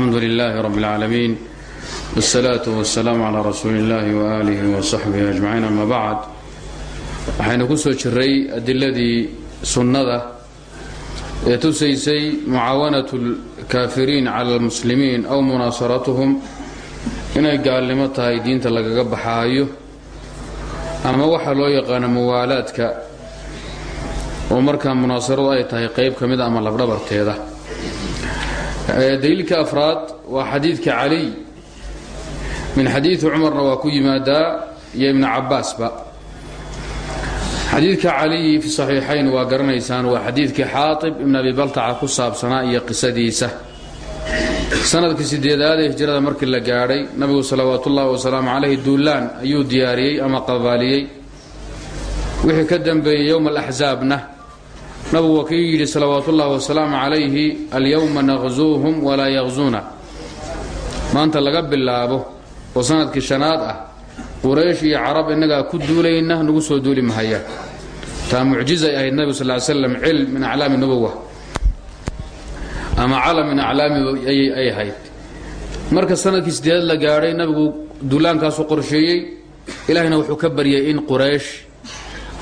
alxamdu lilaahi rab اlcaalamiin wsalaatu wasalaamu calaa rasuuli illaahi waaalihi wa saxbihi ajmaciin ama bacd waxaynu ku soo jiray adiladii sunnada ee tusaysay mucaawanatu lkaafiriin cala almuslimiin aw munaasaratuhum inay gaalnimo tahay diinta lagaga baxaayo ama waxaa loo yaqaano muwaalaadka oo markaa munaasaradu ay tahay qayb ka ama labdhabarteeda daliilka afraad waa xadiidka caliy min xadiidi cumarna waa ku yimaadaa iyo ibnu cabaasba xadiidka caliy fi saxiixayn waa garanaysaan waa xadiidkii xaaib ibn abi baltaca ku saabsanaa iyo qisadiisa. Sanadkii sideedaad ee hijrada markii la gaadhay nabigu salawaat ullahi wasalaamu calayhi duulaan ayuu diyaariyey ama qabaaliyey. Wixii ka dambeeyey yowm alaxsaabna nabigu waa kii yidhi salawaat ullahi wasalaamu calayhi alyowma naqsuuhum walaa yaqsuuna maanta laga bilaabo oo sannadkii shanaad ah quraysh iyo carab innagaa ku duulayna nagu soo duuli mahayaan taa mucjizay ahayd nabigu sal l slam cilm min aclaami nubuwa ama calam min aclaami ay ahayd. Marka sannadkii sideedaad la gaadhay nabigu duulaankaasu qorsheeyey ilaahayna wuxuu ka baryay in quraysh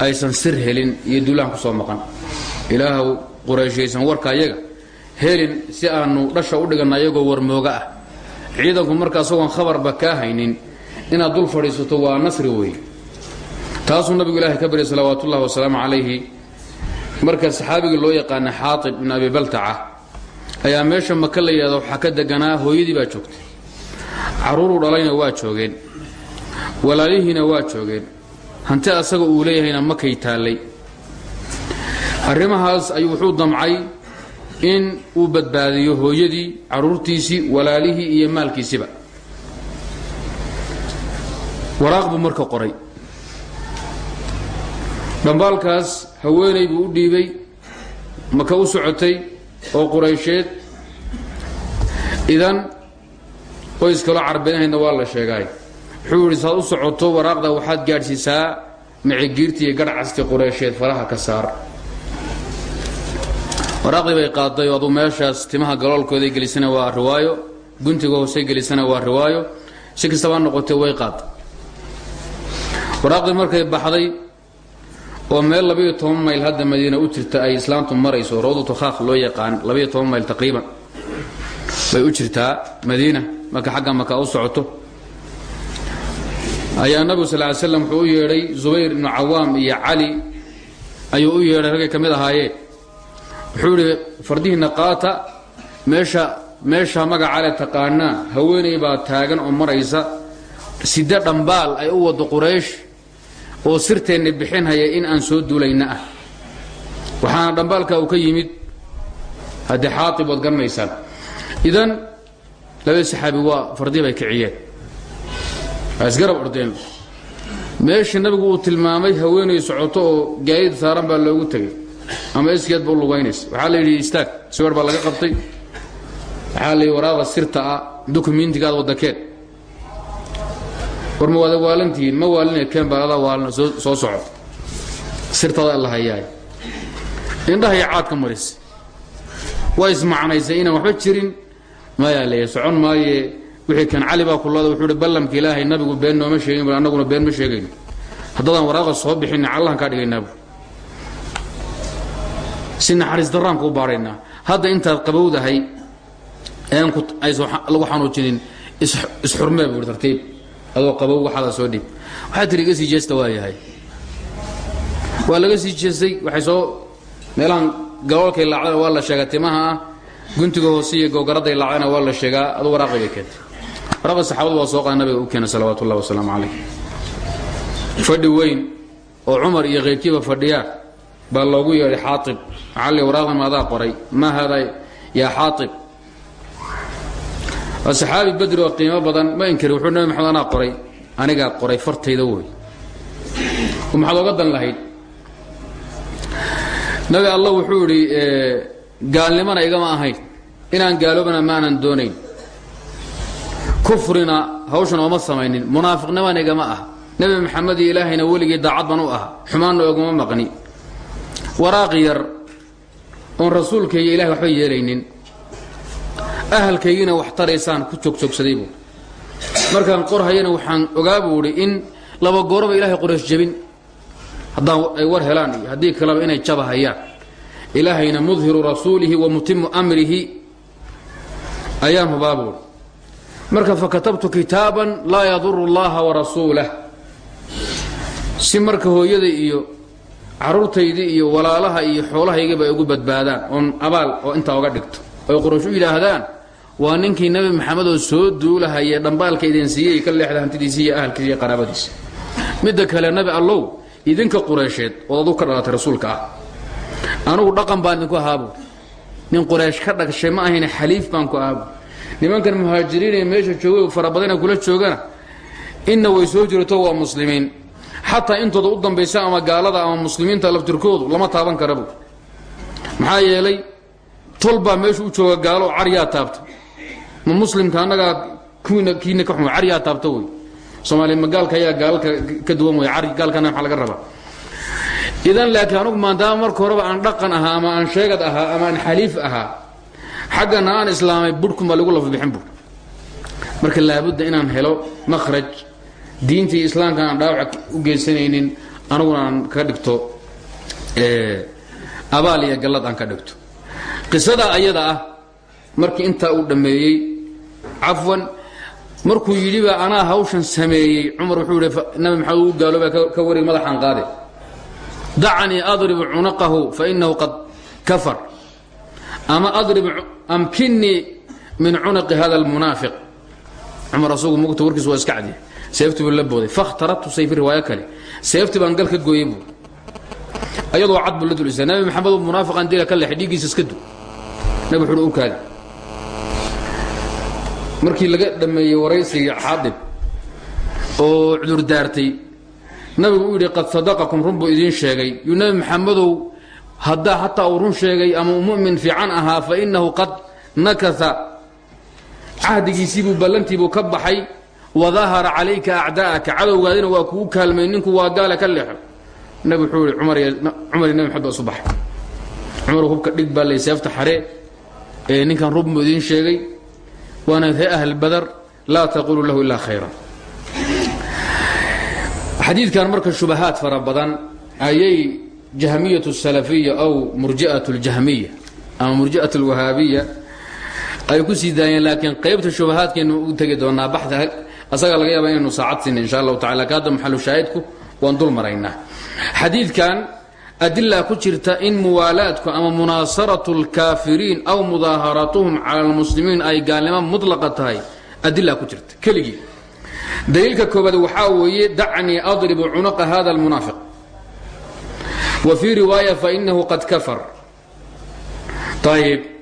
aysan sir helin iyo duulaan ku soo maqan ilaahw qurayshaysan warka ayaga helin si aanu dhasha u dhiganna ayagoo warmooga ah. Ciidanku marka asagoon khabarba kaa haynin inaad dul fadhiisato waa nasri wey taasuu nabigu ilaahay ka baryay salawaat ullahi wasalaamu calayhi. Marka saxaabigii loo yaqaana xaaib ibn abi baltaca ayaa meesha maka la yidhahda waxaa ka deganaa hooyadii baa joogtay. Carruuruu dhalayna waa joogeen. Walaalihiina waa joogeen. Hanti asaga uu leeyahayna makay taallay arrimahaas ayuu wuxuu damcay in uu badbaadiyo hooyadii carruurtiisii walaalihii iyo maalkiisiba waraaq buu marka qoray. Dhambaalkaas haweenay buu u dhiibay maka u socotay oo quraysheed. Idan qoys kaloo waa la sheegaay wuxuu yidhi saad u socoto waraaqda waxaad gaadhsiisaa micigiirti iyo garhcasti quraysheed faraha ka saar waraaqdii bay qaaday aduu meeshaas timaha galoolkooday gelisana waa riwaayo. Guntiga hoose gelisana waa riwaayo. Si kastaba noqotay way qaaday waraaqdii markay baxday oo meel labayo toban mayl hadda madiina u jirta ay islaamtu marayso rawdatu khaaq loo yaqaan labayo toban mayl taqriiban bay u jirtaa madiina. Marka xagga maka u socoto ayaa nabigu sal ly slam wuxuu u yeedhay zubayr ibnu cawaam iyo cali ayuu u yeedhay raggay ka mid ahaayeen wuxuu idhi fardihiinna qaata meesha meesha magacale taqaanaa haweenay baa taagan oo maraysa side dhambaal ay u waddo quraysh oo sirteenna bixinhaya in aan soo duulayna ah. Waxaana dhambaalka uu ka yimid haddee xaaib waad garanaysaan. Idan labada saxaabi waa fardii bay kiciyeen. Waa ordeen. Meeshii nabigu uu tilmaamay haweenay socoto oo gaayid saaran baa loogu tegay ama iskeed ba u lugaynaysa. Waxaa la yidhi istaag siwer baa laga qabtay. Waxaa la yidhi waraaqda sirta ah dukumentigaad wadakeen. War ma waada ma waaline keen baa adaa soo soco sirtaada la hayaay. Indhahaya caadka maris. Waa ismacnaysay inaan waxba jirin. Mayaa leeya socon maaye. Wixii kan cali baa kulada wuxuu hi ilaahay nabigu been nooma sheegin bal annaguna been ma sheegayno haddadaan waraaqa soo bixinna callahan kaa si naxariis daraanku u baadhaynaa hadda intaad qabowdahay lagu xanuujinin isxurmee buu tartiib. Adoo qabow waxaada soo dhib. Waxaa tiri iga sii jeesta waa waa laga sii jeestay waxay soo meelahan galoolkay laacdana waa la sheegaa timaha ah guntiga hoose iyo gowgaraday laacdana waa la sheegaa adu waraaqayga keentay. Waraaqa saxaabadu waa soo qaada nabiga u keena salawaatu ullahi wasalaamu calayh fadhi weyn oo cumar iyo keyrkiiba fadhiyaan baa loogu yeedhay xaaib cali waraaqda maadaa qoray? Maa haadaa yaa xaaib saxaabi badri oo qiimo badan ma inkari wuxuu nabi maxamed anaa qoray? Anigaa qoray fartayda wey maxaad oga dan lahayd. Nabi allah wuxuu idhi gaalnimana igama ahayn. Inaan gaaloobana maanan doonayn. Kufrina hawshan ooma samaynin. Munaafiqnimana igama ah nebi maxamed iyo ilaahayna weligii daacad ban u ah xumaanna ogama maqni waraaq yar oon rasuulka iyo ilahay waxba yeelaynin. Ahalkaygiina wax taraysaan ku joogjoogsaday buu. Markaan qorhayana waxaan ogaa buu idhi in laba gooraba ilaahay qoraysh jebin. Haddaan ay war helaan iyo haddii kaleba inay jabahayaan ilaahayna mudhiru rasuulihi wa mutimu amrihi. Ayaan hubaa buuhi marka fakatabtu kitaaban laa yaduru llaha warasuulah si marka hooyada iyo caruurtaydii iyo walaalaha iyo xoolahaygaba ay ugu badbaadaan. Oon abaal oo intaa oga dhigto. Oy quraysh u yidhaahdaan waa ninkii nebi maxamed oo soo duulahaye dhambaalka idin siiyey ka leexda hantidiisi iyo ahalkiisa iyo qaraabadiisa midda kale nabi allow idinka qureysheed ood adu ka dhalatay rasuulka ah. Anugu dhaqan baan idinku ahaabu. Nin quraysh ka dhagshay ma ahayne xaliif baan ku ahaabu. Nimankan muhaajiriin ee meesha joogay fara badana kula joogana inna way soo jirato waa muslimiin xataa intooda u dambaysa ama gaalada ama muslimiinta laftirkoodu lama taaban karabu maxaa yeelay tolbaa meesha u jooga gaalo caryaa taabta. Ma muslimka annagaa kiina ka xuma caryaa taabta wey. Soomaaliya magaalka ayaa gaalka ka duwan wey gaalkana maxaa laga rabaa. Idan laakiin anugu maadaama marka horeba aan dhaqan ahaa ama aan sheegad ahaa ama aan xaliif ahaa xaggana aan islaamay budhkun baa lagu lafbixin bur marka laabudda inaan helo makhraj diintii islaamka aan dhaawac u geysanaynin aniguna aan ka dhigto abaal iyo gallad aan ka dhigto. Qisada ayada ah markii intaa uu dhammeeyey cafwan markuu yidhiba anaa hawshan sameeyey cumar wuxuu yidhi nabi maxamed uu gaalooba ka warig madaxaan qaade. Dacanii adribu cunaqahu fainahu qad kafar. Ama adrib amkinii min cunaqi hada almunaafiq. Cumar asagu mugta warkiis waa iska cadiya seeftii buu la booday. Fakhtaratu sayfi riwaayo kale. Seeftii baan gal ka gooyey buu. Ayadoo cad buu la dul istay nabi maxamed oo munaafiqan dila ka leexay dhiiggiisa iska du nabi wuxuu u kaadi markii laga dhammeeyey waraysigii xaadib oo cudur daartay nabigu uu yidhi qad sadaqakum run buu idiin sheegay. Yuu nabi maxamedow haddaa xataa uu run sheegay ama uu mu'min fiican ahaa fa innahu qad nakasa. Cahdigiisiibuu ballantiibuu ka baxay wadahara calayka acdaa'aka cadowgaadina waa kugu kaalmay ninku waa gaale ka leexo nabi wuxuu yidhi cumar nabi maxamed baa isu baxay cumar hubka dhig baa lay seefta xaree ee ninkan rub buu idiin sheegay waana ree ahl badar laa taqulu lahu ilaa khayra xadiidkan marka shubahaad fara badan ayay jahmiyat salafiya aw murji'at ljahmiya ama murji'at lwahaabiya ay ku sii daayeen laakiin qaybta shubahaadkaynu u tegi doonaa baxda asaga laga yaaba inaynu saacad siina insha allahu tacala kaadda maxalu shaahidku waan dul maraynaa. Xadiidkan adila ku jirta in muwaalaadku ama munaasaratu lkaafiriin aw mudaaharatuhum cala lmuslimiin ay gaalnimo mutlaqa tahay adila ku jirta. Keligii. Daliilka koobaad waxaa weeye dacnii adribu cunuqa hada almunaafiq. Wa fii riwaaya fainahu qad kafar. Ayib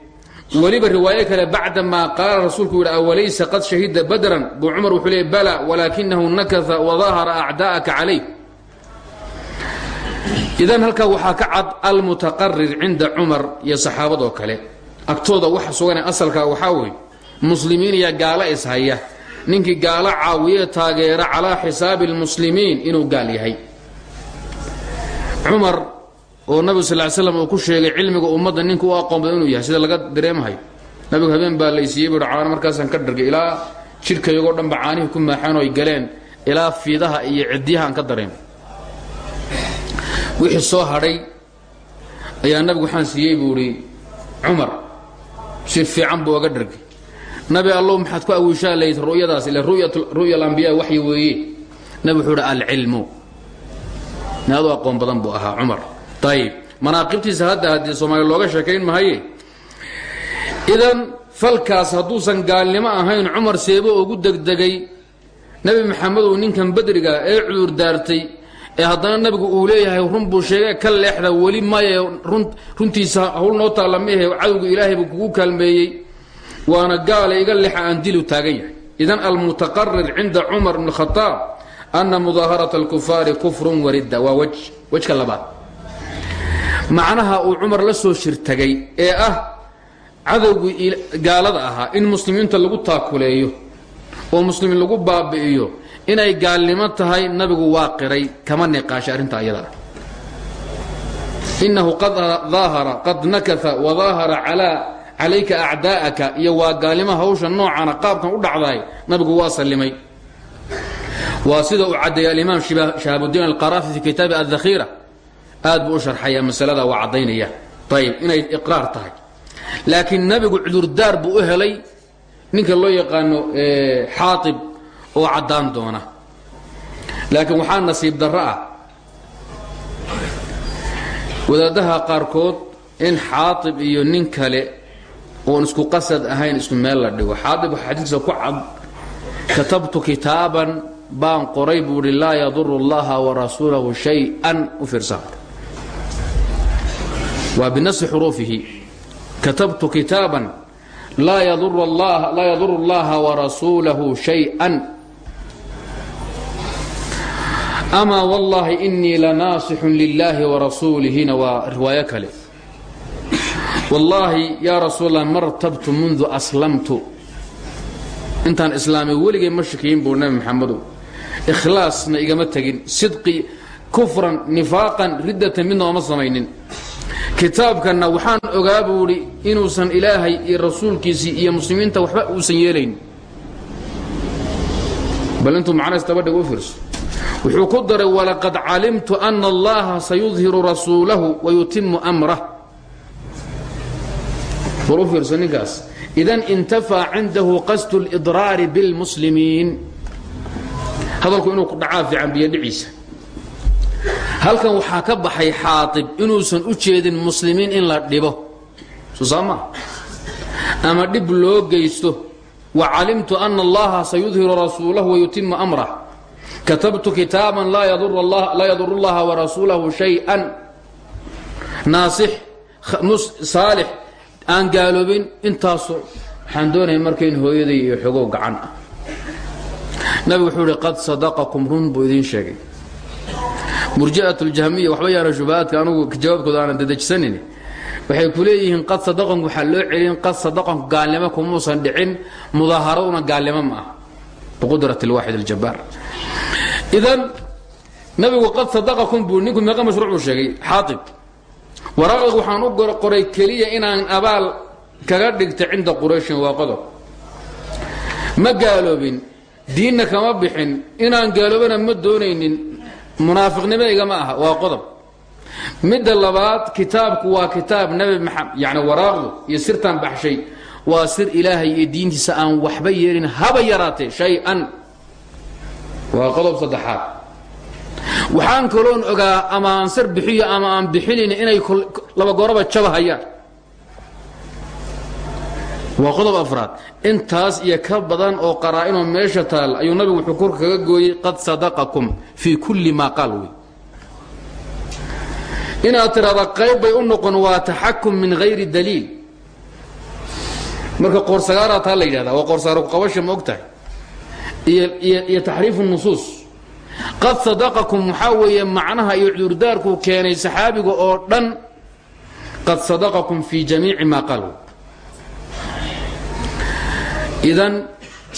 weliba riwaayo kale bacdamaa qaala rasuulku yidhi awalaysa qad shahida badran? Buu cumar wuxuu leey bala walaakinahu nakasa wadahara acdaa'aka calayh. Idan halkaa waxaa ka cad almutaqarir cinda cumar iyo saxaabadoo kale. Agtooda waxa sugan asalka waxaa weeye muslimiin iyo gaalo ishaya ninkii gaalo caawiye taageera calaa xisaabi اlmuslimiin inuu gaal yahay. Cumar oo nabigu sal l slam uu ku sheegay cilmiga ummadda ninka u aqoon badan inuu yahay sida laga dareemahayo nabigu habeen baa laysiiyey bui caano markaasaan ka dhargay ilaa jidhkaygoo dhanba caanihii ku maaxeen oy galeen ilaa fiidaha iyo ciddiyaha aan ka dareem wixii soo hadhay ayaa nabigu waxaan siiyey buu idhi cumar si fiican buu oga dhargay. Nabi allow maxaad ku awiishaa layd ru'yadaas ila ru'ya alambiya waxyi weeye? Nabi wuxuu idhi alcilmu. Naadu aqoon badan buu ahaa cumar ayib manaaqibtiisa hadda haddii soomaaliya looga sheekayn mahaye idan falkaas hadduusan gaalnimo ahayn cumar seebo ugu degdegay nebi maxamedow ninkan badriga ee cudur daartay ee haddana nabigu uu leeyahay run buu sheegay ka leexda weli maye runtiisa hawl noo taalla mehe cadowga ilaahay buu kugu kaalmeeyey waana gaale iga lexa aan dilu taagan yahay idan almutaqarir cinda cumar bn khaaab ana mudaaharata alkufaari kufrun waridda waa wej wejka labaad macnaha uu cumar la soo shirtagay ee ah cadowgii gaalada ahaa in muslimiinta lagu taakuleeyo oo muslimiin lagu baabi'iyo inay gaalnimo tahay nabigu waa qiray kama niqaashay arrinta ayada. Ah inahu qad daahara qad nakasa wadaahara calaa calayka acdaa'aka iyo waa gaalnimo hawsha noocana qaabkan u dhacdahay nabigu waa sallimay. Waa sida uu caddeeyay alimaam shahaabudiin alqaraafi fi kitaabi adakhiira aad buu u sharxaya masalada waa caddaynaya. Ayib inay iqraar tahay. Laakiin nabigu cudurdaar buu u helay ninka loo yaqaano xaaib oo caddaan doona. Laakiin waxaa nasiib darro ah. Wadaadaha qaarkood in xaaib iyo nin kale oon isku qasad ahayn isku meel la dhigo. Xaaib xadiikiisa ku cad katabtu kitaaban baan qoray buu hi laa yaduru اllaha warasuulahu shay-an u fiirsa waa binasi xuruufihi katabtu kitaaban laa yaduru اllaha warasuulahu shay-an. Ama wاllahi inii lanaasixun lilahi warasuulihina waa riwaayo kale. Wallaahi yaa rasuul lah martabtu mundu aslamtu. Intaan islaamay weligay ma shakiyin buu nabi maxamedow ikhlaasna igama tegin sidqi kufran nifaaqan riddatan midna ooma samaynin kitaabkanna waxaan ogaa buu idhi inuusan ilaahay iyo rasuulkiisii iyo muslimiinta waxba uusan yeelayn. Bal intuu macnahaas dabadhig u fiirso. Wuxuu ku daray walaqad calimtu ana allaha sayudhiru rasuulahu wayutimu amrah. Bal u fiirso ninkaas. Idan intafaa cindahu qasdu lidraari bilmuslimiin hadalku inuu dhacaa fiican biyodhiciisa halkan waxaa ka baxay xaaib inuusan u jeedin muslimiin in la dhibo. Susaama ama dhib loo geysto. Wa calimtu ana allaha sayudhiru rasuulahu wayutimu amrah. Katabtu kitaaban laa yaduru llaha warasuulahu shay-an. Naasix saalix aan gaaloobin intaasoo waxaan doonaya marka in hooyaday iyo xogow gacan. Ah nabigu wuxuu ihi qad sadaqakum run buu idiin sheegay murji'at ljahmiya waxba yaana shubahaadka anugu jawaabkooda aanan dadejisanin. Waxay ku leeyihiin qad sadaqanku waxaa loo celin qad sadaqanku gaalnimo kumuusan dhicin mudaaharaduna gaalnimo ma ah biqudrat alwaaxid aljabbaar idan nabigu qad sadaqakum buu ninku meeqa mashruuc buu sheegay xaaib waraaqaygu waxaan u qoray keliya inaan abaal kaga dhigta cinda qurayshin waa qodob ma gaaloobin diinna kama bixin. Inaan gaaloobana ma doonaynin munaafiqnimadayga ma aha waa qodob. Midda labaad kitaabku waa kitaab nabi maxamed yani waraaqdu iyo sirtaan baxshay. Waa sir ilaahay iyo diintiisa aan waxba yeelin haba yaraatee shay-an. Waa qodob saddexaad. Waxaan kaloon ogaa ama aan sar bixiyo ama aan bixinayn inay laba goroba jaba hayaan waa qodob afraad. Intaas iyo ka badan oo qaraa-inoo meesha taal ayuu nabigu wuxuu korka kaga gooyey qad sadaqakum fii kulli maa qaal wey inaad qayb bay u noqon waa taxakum min hayri daliil. Marka qoorsagaaraa taa la yidhahda waa qoorsaaro kuqabasha ma og tahay iyo taxriifu qad sadaqakum waxaa macnaha iyo cudurdaarkuu keenay saxaabiga oo dhan qad sadaqakum fii jamiici maa qaal idan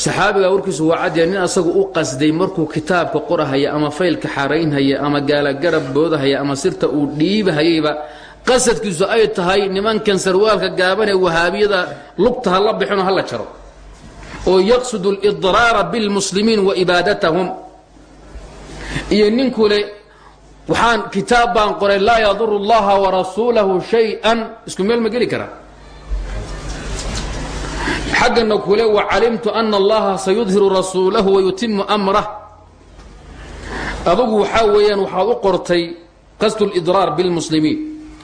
saxaabiga warkiisu waa cadya nin asagu u qasday markuu kitaabka qorahaya ama faylka xaraynhaya ama gaalagarab boodahaya ama sirta uu dhiibahayayba qasadkiisu ay tahay nimankan sarwaalka gaaban ee wahaabiyada lugta ha la bixinoo ha la jaro oo yaqsudu lidraara bilmuslimiin wa ibaadatahum iyo ninku le waxaan kitaab baan qoray laa yaduru llaha warasuulahu shay-an. Isku meel ma geli karaa xaggana kule wacalimtu ana allaha sayudhiru rasuulahu wayutimu amrah. Adugu waxaa weeyaan waxaad u qortay qasdu lidraar bilmuslimiin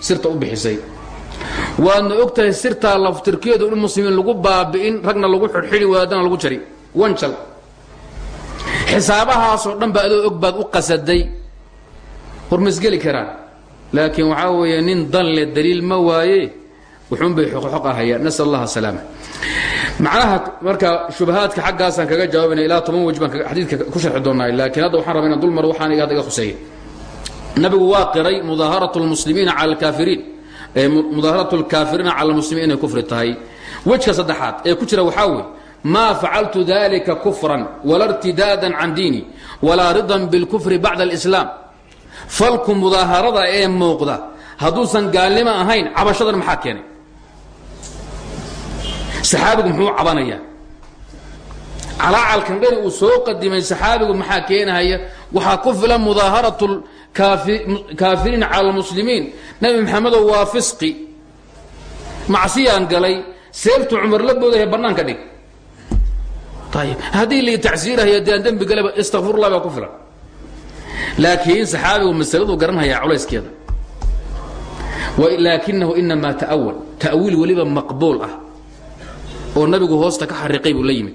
sirta u bixisay. Waadna og tahay sirtaa laftirkeedu in muslimiin lagu baabi'in ragna lagu xidhxidhi wadaadana lagu jari. Wanjal xisaabahaasoo dhan ba adoo og baad u qasaday. War masgeli karaan. Laakiin waxaa weeye nin dan le daliil ma waaye. Wuxuunbay xoqxoq ahayaan macnaha marka shubahaadka xaggaasaan kaga jawaabayna ilaa toban wej xadiidka ku sharxi doonaa laakiin hadda waxaan rabaa inaan dul maro waxaan iga khuseeya nabigu waa qiray mudaaharatu lmuslimiina cala alkaafiriin. Mudaaharatu lkaafiriina cala almuslimiin inay kufri tahay. Wejka saddexaad ee ku jira waxaa weeye maa facaltu dalika kufran wala irtidaadan can diini walaa ridan bilkufri bacda alislaam. Falku mudaaharada ee muuqda hadduusan gaalnimo ahayn cabashadan maxaa keenay saxaabigu muxuu cabanayaa calaacalkan dhan uu soo qadimay saxaabigu maxaa keenahaya? Waxaa ku filan mudaaharatu kaafiriin cala lmuslimiin nabi maxamedow waa fisqi. Macsiyaan galay. Seebtu cumar la boodahay bannaanka dhig. Ayib haddii lai tacsiirahaya dee aan dembi galeba istakfirullah baa ku filan. Laakiin saxaabigu masaladuu garanhayaa culayskeeda laakinahu inamaa ta'awal ta'wiil weliba maqbuul ah oo nabigu hoosta ka xariiqay buu la yimid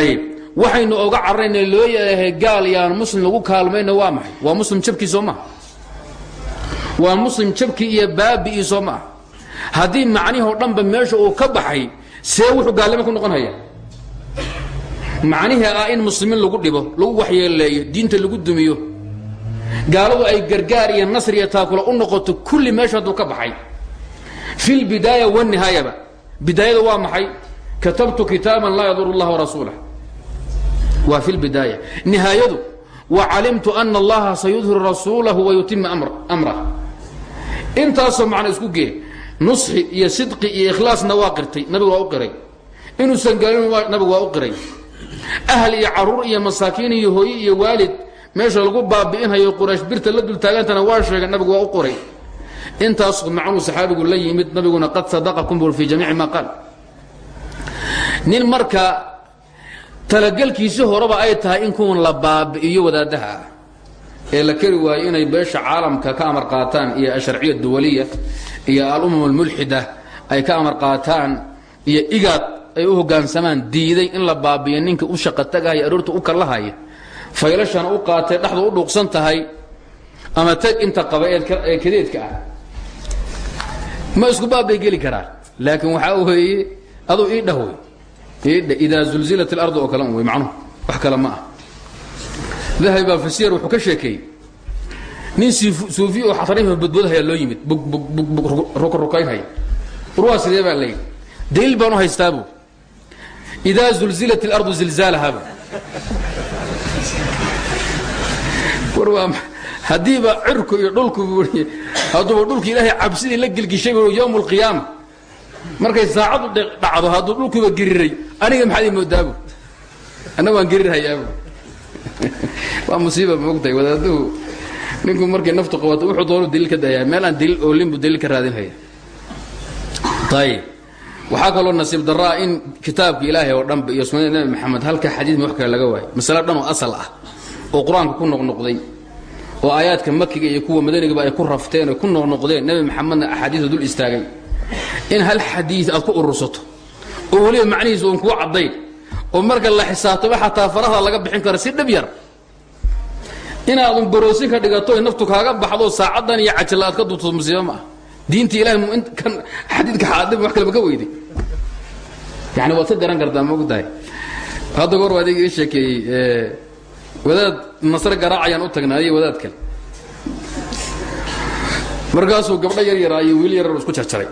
ayib waxaynu oga cararayna loo yahay gaal yaan muslim lagu kaalmayna waa maxay? Waa muslim jabkii soo waa muslim jabkii iyo baabi'ii soo maaha haddii macnihoo dhanba meesha uu ka baxay see wuxuu gaalnimo ku noqon hayaa macnihii ah in muslimiin lagu dhibo lagu waxyeeleeyo diinta lagu dumiyo. Gaaladu ay gargaar iyo nasr iyo taakula u noqoto kulli meesha hadduu ka baxay fi lbidaaya wanihaayaba bidaayada waa maxay katabtu kitaaban laa yadur اllah warasuulah waa fi lbidaaya nihaayadu wa calimtu ana allaha sayudhiru rasuulahu wayutima amrah intaasoo macno isku gee nusxi iyo sidqi iyo ikhlaasna waa qirtay nabigu waa u qiray inuusan gaalin nabigu waa u qiray ahl iyo carruur iyo masaakiin iyo hooye iyo waalid meesha lagu baabi'inhayo quraysh birta la dultaagantana waa sheegay nabigu waa u qoray intaas macnuu saxaabigu la yimid nabiguna qad sadaqakum bur fi jamiici ma qaal. Nin marka talagelkiisi horeba ay tahay in kuwan la baabi'iyo wadaadaha ah ee la keri waayo inay beesha caalamka ka amar qaataan iyo asharciya duwaliya iyo alumam almulxida ay ka amar qaataan iyo igaad ay u hogaansamaan diiday in la baabiyo ninka u shaqa tagahaya u kallahaya faylashana u qaatay dhexdu u dhuuqsan tahay ama tag inta qaba ee kadeedka ah ma isku baabbay geli karaa laakiin waxaa weeye aduu ii dhah wey iidha zulzilat اlardu oo kale wey macnuhu wax kale ma ah. Dahabi baa wuxuu ka sheekeeyey nin suufiy oo xatarima badboodahaya loo yimid rukarukaynhaya urwaa sidee baa layidhi daliil baan u haystaabu idaa zulzilat war waa haddiiba cirku iyo dhulku hadduuba dhulka ilaahay cabsidii la gelgishay bu yowm اlqiyaama markay saacadu dhacdo hadduu dhulkuba geriray aniga maxaad ii moodaabu anna waan gerirhayaabu waa musiiba moogtahay wadaaduhu ninku markay naftu qabato wuxuu doonu daliil ka dayaa meel aan daliil oolinbu daliil ka raadinhaya ayib waxaa kaloo nasiib daraa in kitaabka ilaahay oo dhanba iyo sunnada nebi maxamed halka xadiidma wax kale laga waayo masale dhan oo asal ah oo qur'aanka ku noqnoqday oo aayaadka makiga iyo kuwa madanigaba ay ku rafteen oy ku noqnoqdeen nebi maxamedna axaadiisa dul istaagay. In hal xadii aad ku urursato oo weliba macnihiisa uun kuu caddayn oo marka la xisaabtaba xataa farahda laga bixin karo si dhib yar. Inaadun baroosin ka dhigato naftu kaaga baxdo saacaddan iyo cajala aad ka duubto musiibo ma ah diinta ilahay kan xadiidka xaadib wax kaleba ka weyday yani waad ka garan kartaa ma ogtahay hadda goor waa adiga ii sheekeeyey wadaad nasre garaacayaan u tagnaa iyo wadaad kale. Markaasuu gabdho yar yaraa iyo wiil yarar isku jarjaray.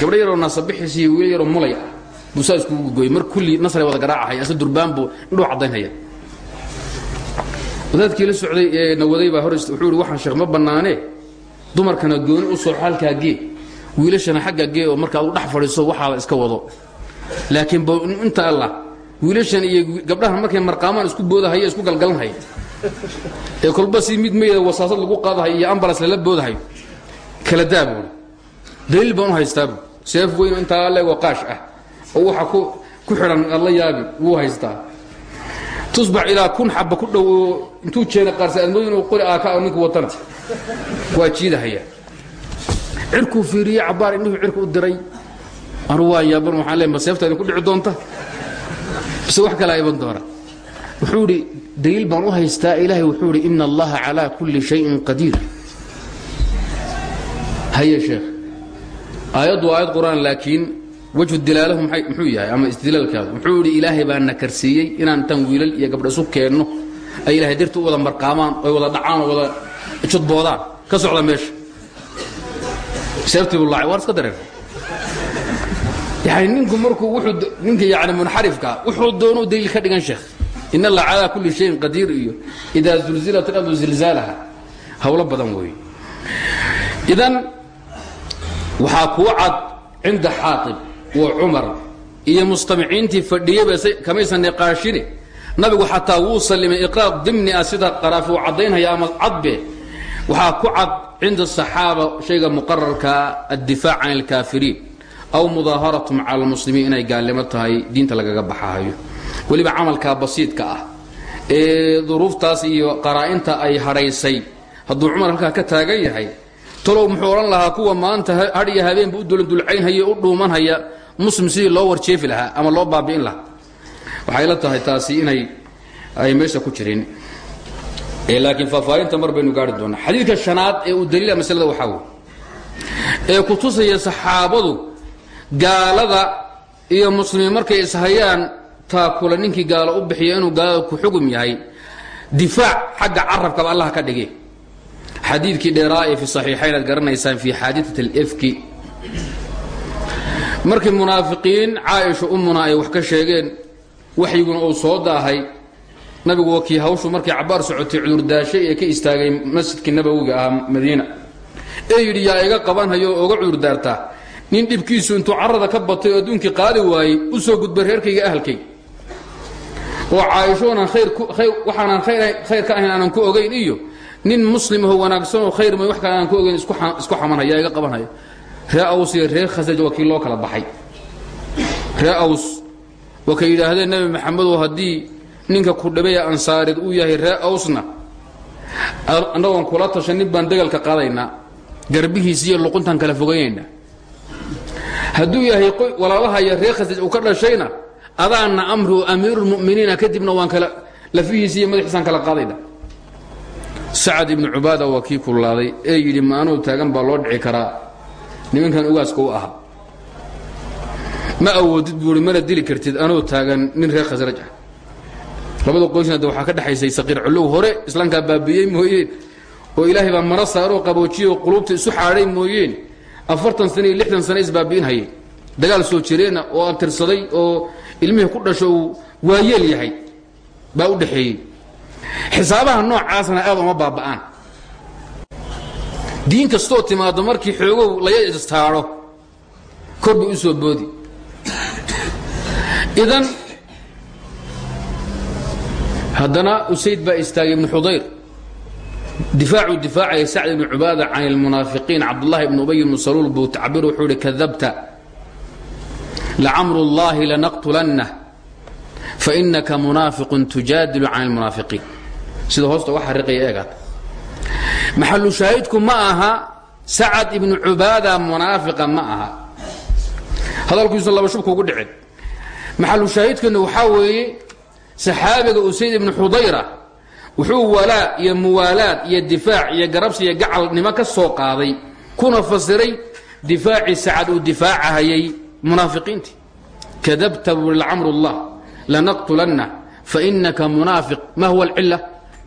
Gabdho yaroo nasabixiis iyo wiil yaroo mulay ah. Buusaa iskugu mar kulli nasray wada garaacahaya ase durbaan buu indhuu caddaynhaya wadaadkii la socday ee nawaday baa hor wuxuu ihi waxaan sheekh ma dumarkana gooni u soo xaalkaa gee wiilashana xagga gee oo markaad u dhex fadhiiso waxaada iska wado. Laakiin inta allah wiilashan iyo gabdhahan markay marqaamaan isku boodahaya isku galgalanhaya ee kolba si mid mayda wasaasad lagu qaadahayo iyo ambalas lala boodahayo kala daabuun daliil baan u haystaabu seef weyn intaa leegoo qaash ah. Oo waxa ku xidhan aad la yaabi wuu haystaa. Tusbax ilaa kun xaba ku dhow oo intuu jeena qaarsa admooyin uu qori aaka ninku watana waa jiidahaya. Cirkuu fiiriyey cabbaar indhuhu cirku u diray. Anu waa yaaban waxaan leey ma seefta idinku dhici doonta bise wax kalaa iban doona. Wuxuu daliil baan u haystaa ilaahay wuxuu ina allaha calaa kulli shayin qadiir. Haye sheekh aayaddu waa aayad qur'aan laakiin wejhu dilaalahu muxuu yahay ama istidlaalkaadu wuxuu idhi ilaahay baa na karsiiyey inaan tan wiilal iyo gabdha isu keenno. Ay ilaahay darti wada marqaamaan oy wada dhacaan wada judboodaan ka socda meesha seeftii buu laacay waar iska dareer yani ninku markuu wuxuu ninka yani munxarifka wuxuu doonuu daliil ka dhigan sheekh. In allah calaa kulli shayin qadiir iyo idaa zulzilat alardu zilzaalaha. Howlo badan weeye idan waxaa kuu cad cinda xaaib wa cumar iyo mustamiciintii fadhiyeyba kamaysan niqaashine nabigu xataa wuu sallimay iqraar dimni ah sida qaraafi uu caddaynhaya ama cadbe. Ku cad cinda asaxaaba shayga muqararkaa addifaac can alkaafiriin aw mudaaharatum cala almuslimiin inay gaalnimo tahay diinta lagaga baxahayo weliba camalkaa basiidka ah ee duruuftaas iyo qaraa-inta ay hadhaysay hadduu cumar halkaa ka taagan yahay talow muxuu odhan lahaa kuwa maanta hadhiya habeenba u duldulcaynhaya u dhuumanhaya muslim sidii loo warjeefi lahaa ama loo baabi'in lahaa. Waxay la tahay taasi inay ay meesha ku jirin. Laakiin faahfaahinta mar baynu gaari doonaa. Xadiidka shanaad ee uu daliila maslada waxaa wey ee ku tusaya saxaabadu gaalada iyo muslimiin markay ishayaan taakula ninkii gaalo u bixiya inuu gaalada ku xugum yahay. Difaac xagga carabkaba allah ka dhige xadiidkii dheeraa ee fi saxiixayn aad garanaysaan fi xaadiat alfki markii munaafiqiin caaisha umuna ay wax ka sheegeen waxyiguna uu soo daahay nabigu waa kii hawshu markay cabaar socotay cudurdaashay ee ka istaagay masjidkii nabowiga ahaa madiina. Ee yidhi yaa iga qabanhayo oo oga cudurdaartaa nin dhibkiisu intuu carada ka batay oo adduunkii qaadi waayey u soo gudbay reerkayga ahalkay oo caaishoonan waxaanan khayr ka ahayn aanan ku ogayn iyo nin muslimahoo wanaagsanoo khayr may wax kale aanan ku ogayn isku xamanhaya iga qabanhayo ree aws iyo reer khasraj waa kii loo kala baxay. Ree aws waa kay yidhaahdeen nebi maxamedow haddii ninka ku dhabeya ansaarid uu yahay ree awsna annagoon kula tashan nin baan degalka qaadaynaa garbihiis iyo luquntaan kala fogaynaynaa hadduu yahay walaalahaya reer khasraj uu ka dhashayna adaana amri oo amiirulmuminiina kadibna waan kala lafihiis iyo madaxiisaan kala qaadayna. Sacad ibnu cubaada waa kii kululaaday ee yidhi ma anuu taagan baa loo dhici karaa. Nimankan ugaaska u ahaa ma awoodid buui mana dili kartid anoo taagan nin reer khasraj ah. Labada qoysna de waxaa ka dhexaysay saqiir cullow hore islaamkaa baabiyey mooyeen oo ilaahay baa mara saaroo qaboojiyey oo quluubta isu xaadhay mooyeen afartan sane iyo lixdan sane isbaabi'inhayay dagaal soo jireena oo abtirsaday oo ilmihii ku dhasho uu waayeel yahay baa u dhexeeyey. Xisaabaha noocaasna aad uma baaba'aan. Diin kastoo timaado markii xoogow laya istaadho kor bay u boodi. Idan haddana usayd baa istaagay ibnu xudayr difaacuu difaacaya sacd ibnu cubaada can ilmunaafiqiin cabdullahi ibnu ubay ibnu saluul buu tacbir wuxuu ihi kadabta lacamru اllahi lanaqtulannah fainaka munaafiqun tujaadilu can ilmunaafiqiin sida hoosta uga xariiqaya eegaad maxalu shaahidku ma aha sacad ibnu cubaada munaafiqa ma aha hadalkiisu laba shubka ugu dhicin maxalu shaahidkana waxaa weeye saxaabiga usayd ibnu xudayra wuxuu walaa iyo muwaalaad iyo difaac iyo garabsi iyo gacalnimo ka soo qaaday kuna fasiray difaacii sacad uu difaacahayay munaafiqiintii. Kadabta buli lcamru اllah lanaqtulanna fainaka munaafiq ma huwa alcila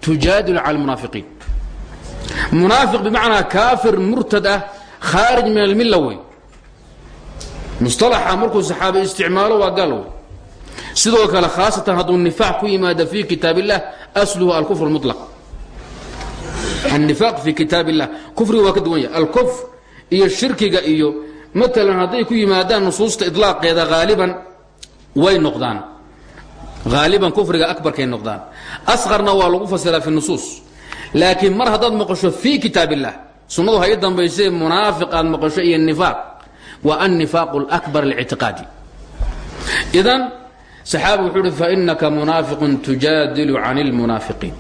tujaadilu cala almunaafiqiin. Munaafiq bimacnaa kaafir murtad ah khaarij min almilla wey musطalaxa markuu saxaabi isticmaalo waa gaal wey sidoo kale khaasatan hadduu nifaac ku yimaado fii kitaab asluhu alkufr mulaq annifaaq fii kitaab illah waa ka duwan yahay. Alkufr iyo shirkiga iyo matalan hadday ku yimaadaan nusuusta idlaaqeeda haaliban way noqdaan. Haaliban kufriga akbarkay noqdaan. Asqarna waa lagu fasiraa fi nusuus. Laakiin mar haddaad maqasho fii kitaab sunnadu ha i dambaysee munaafiq aad maqasho iyo nifaaq waa annifaaqu alakbar alctiqaadi idan saxaabi wuxuu uhi fainaka munaafiqun tujaadilu can اlmunaafiqiin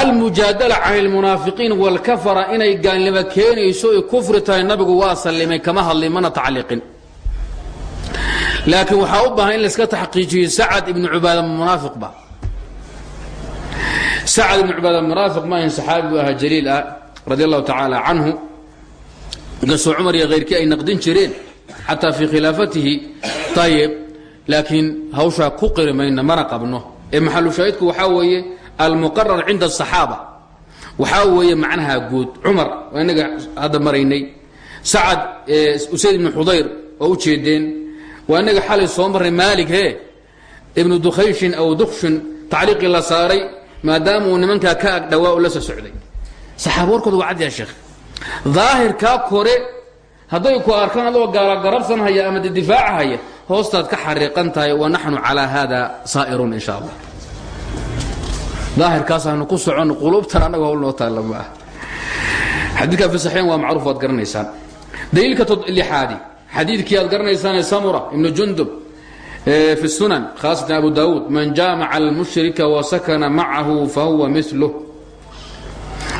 almujaadala can اlmunaafiqiin wاlkafara inay gaalnimo keenayso ay kufri tahay nabigu waa sallimay kama hadlin mana tacliiqin laakiin waxaa u baahan in layska taxqiijiyo sacad ibnu cubaada munaafiqba sacad ibnu cubaada munaafiq ma ahin saxaabi buu ahaa jaliil ah radi allahu tacaala canhu inkastoo cumar iyo khayrkii ay naqdin jireen xataa fii khilaafatihi. Ayib laakiin hawshaa ku qiri mayna mana qabno. Ee maxalu shaahidku waxaa weeye almuqarar cinda asaxaaba waxaa weeye macnaha guud cumar waa inaga maraynay. Sacad usayd ibnu xudayr oo u jeedeen waa inaga soo marray maalig he ibnu dukhayshin aw dukshin tacliiqii la saaray maadaama uu nimankaa ka ag dhawaa la socday. Saxaaba warkooda waa cadyaa sheekh. Daahirkaa kore hadday ku arkaan adoo gaalagarabsanhaya ama difaacahaya hoostaad ka xariiqan tahay wanaxnu calaa haada saa'iruun insha allah daahirkaasaanu ku socon qulubtan annaga hawl noo taalla ma ah xadiidka fi saxiixin waa macruuf waad garanaysaan. Daliilka lixaadi xadiidkii aad garanaysaan samura ibnu jundub fi sunan khaasatan abu daawuud man jaamaca almushrika wasakana macahu fahuwa miluh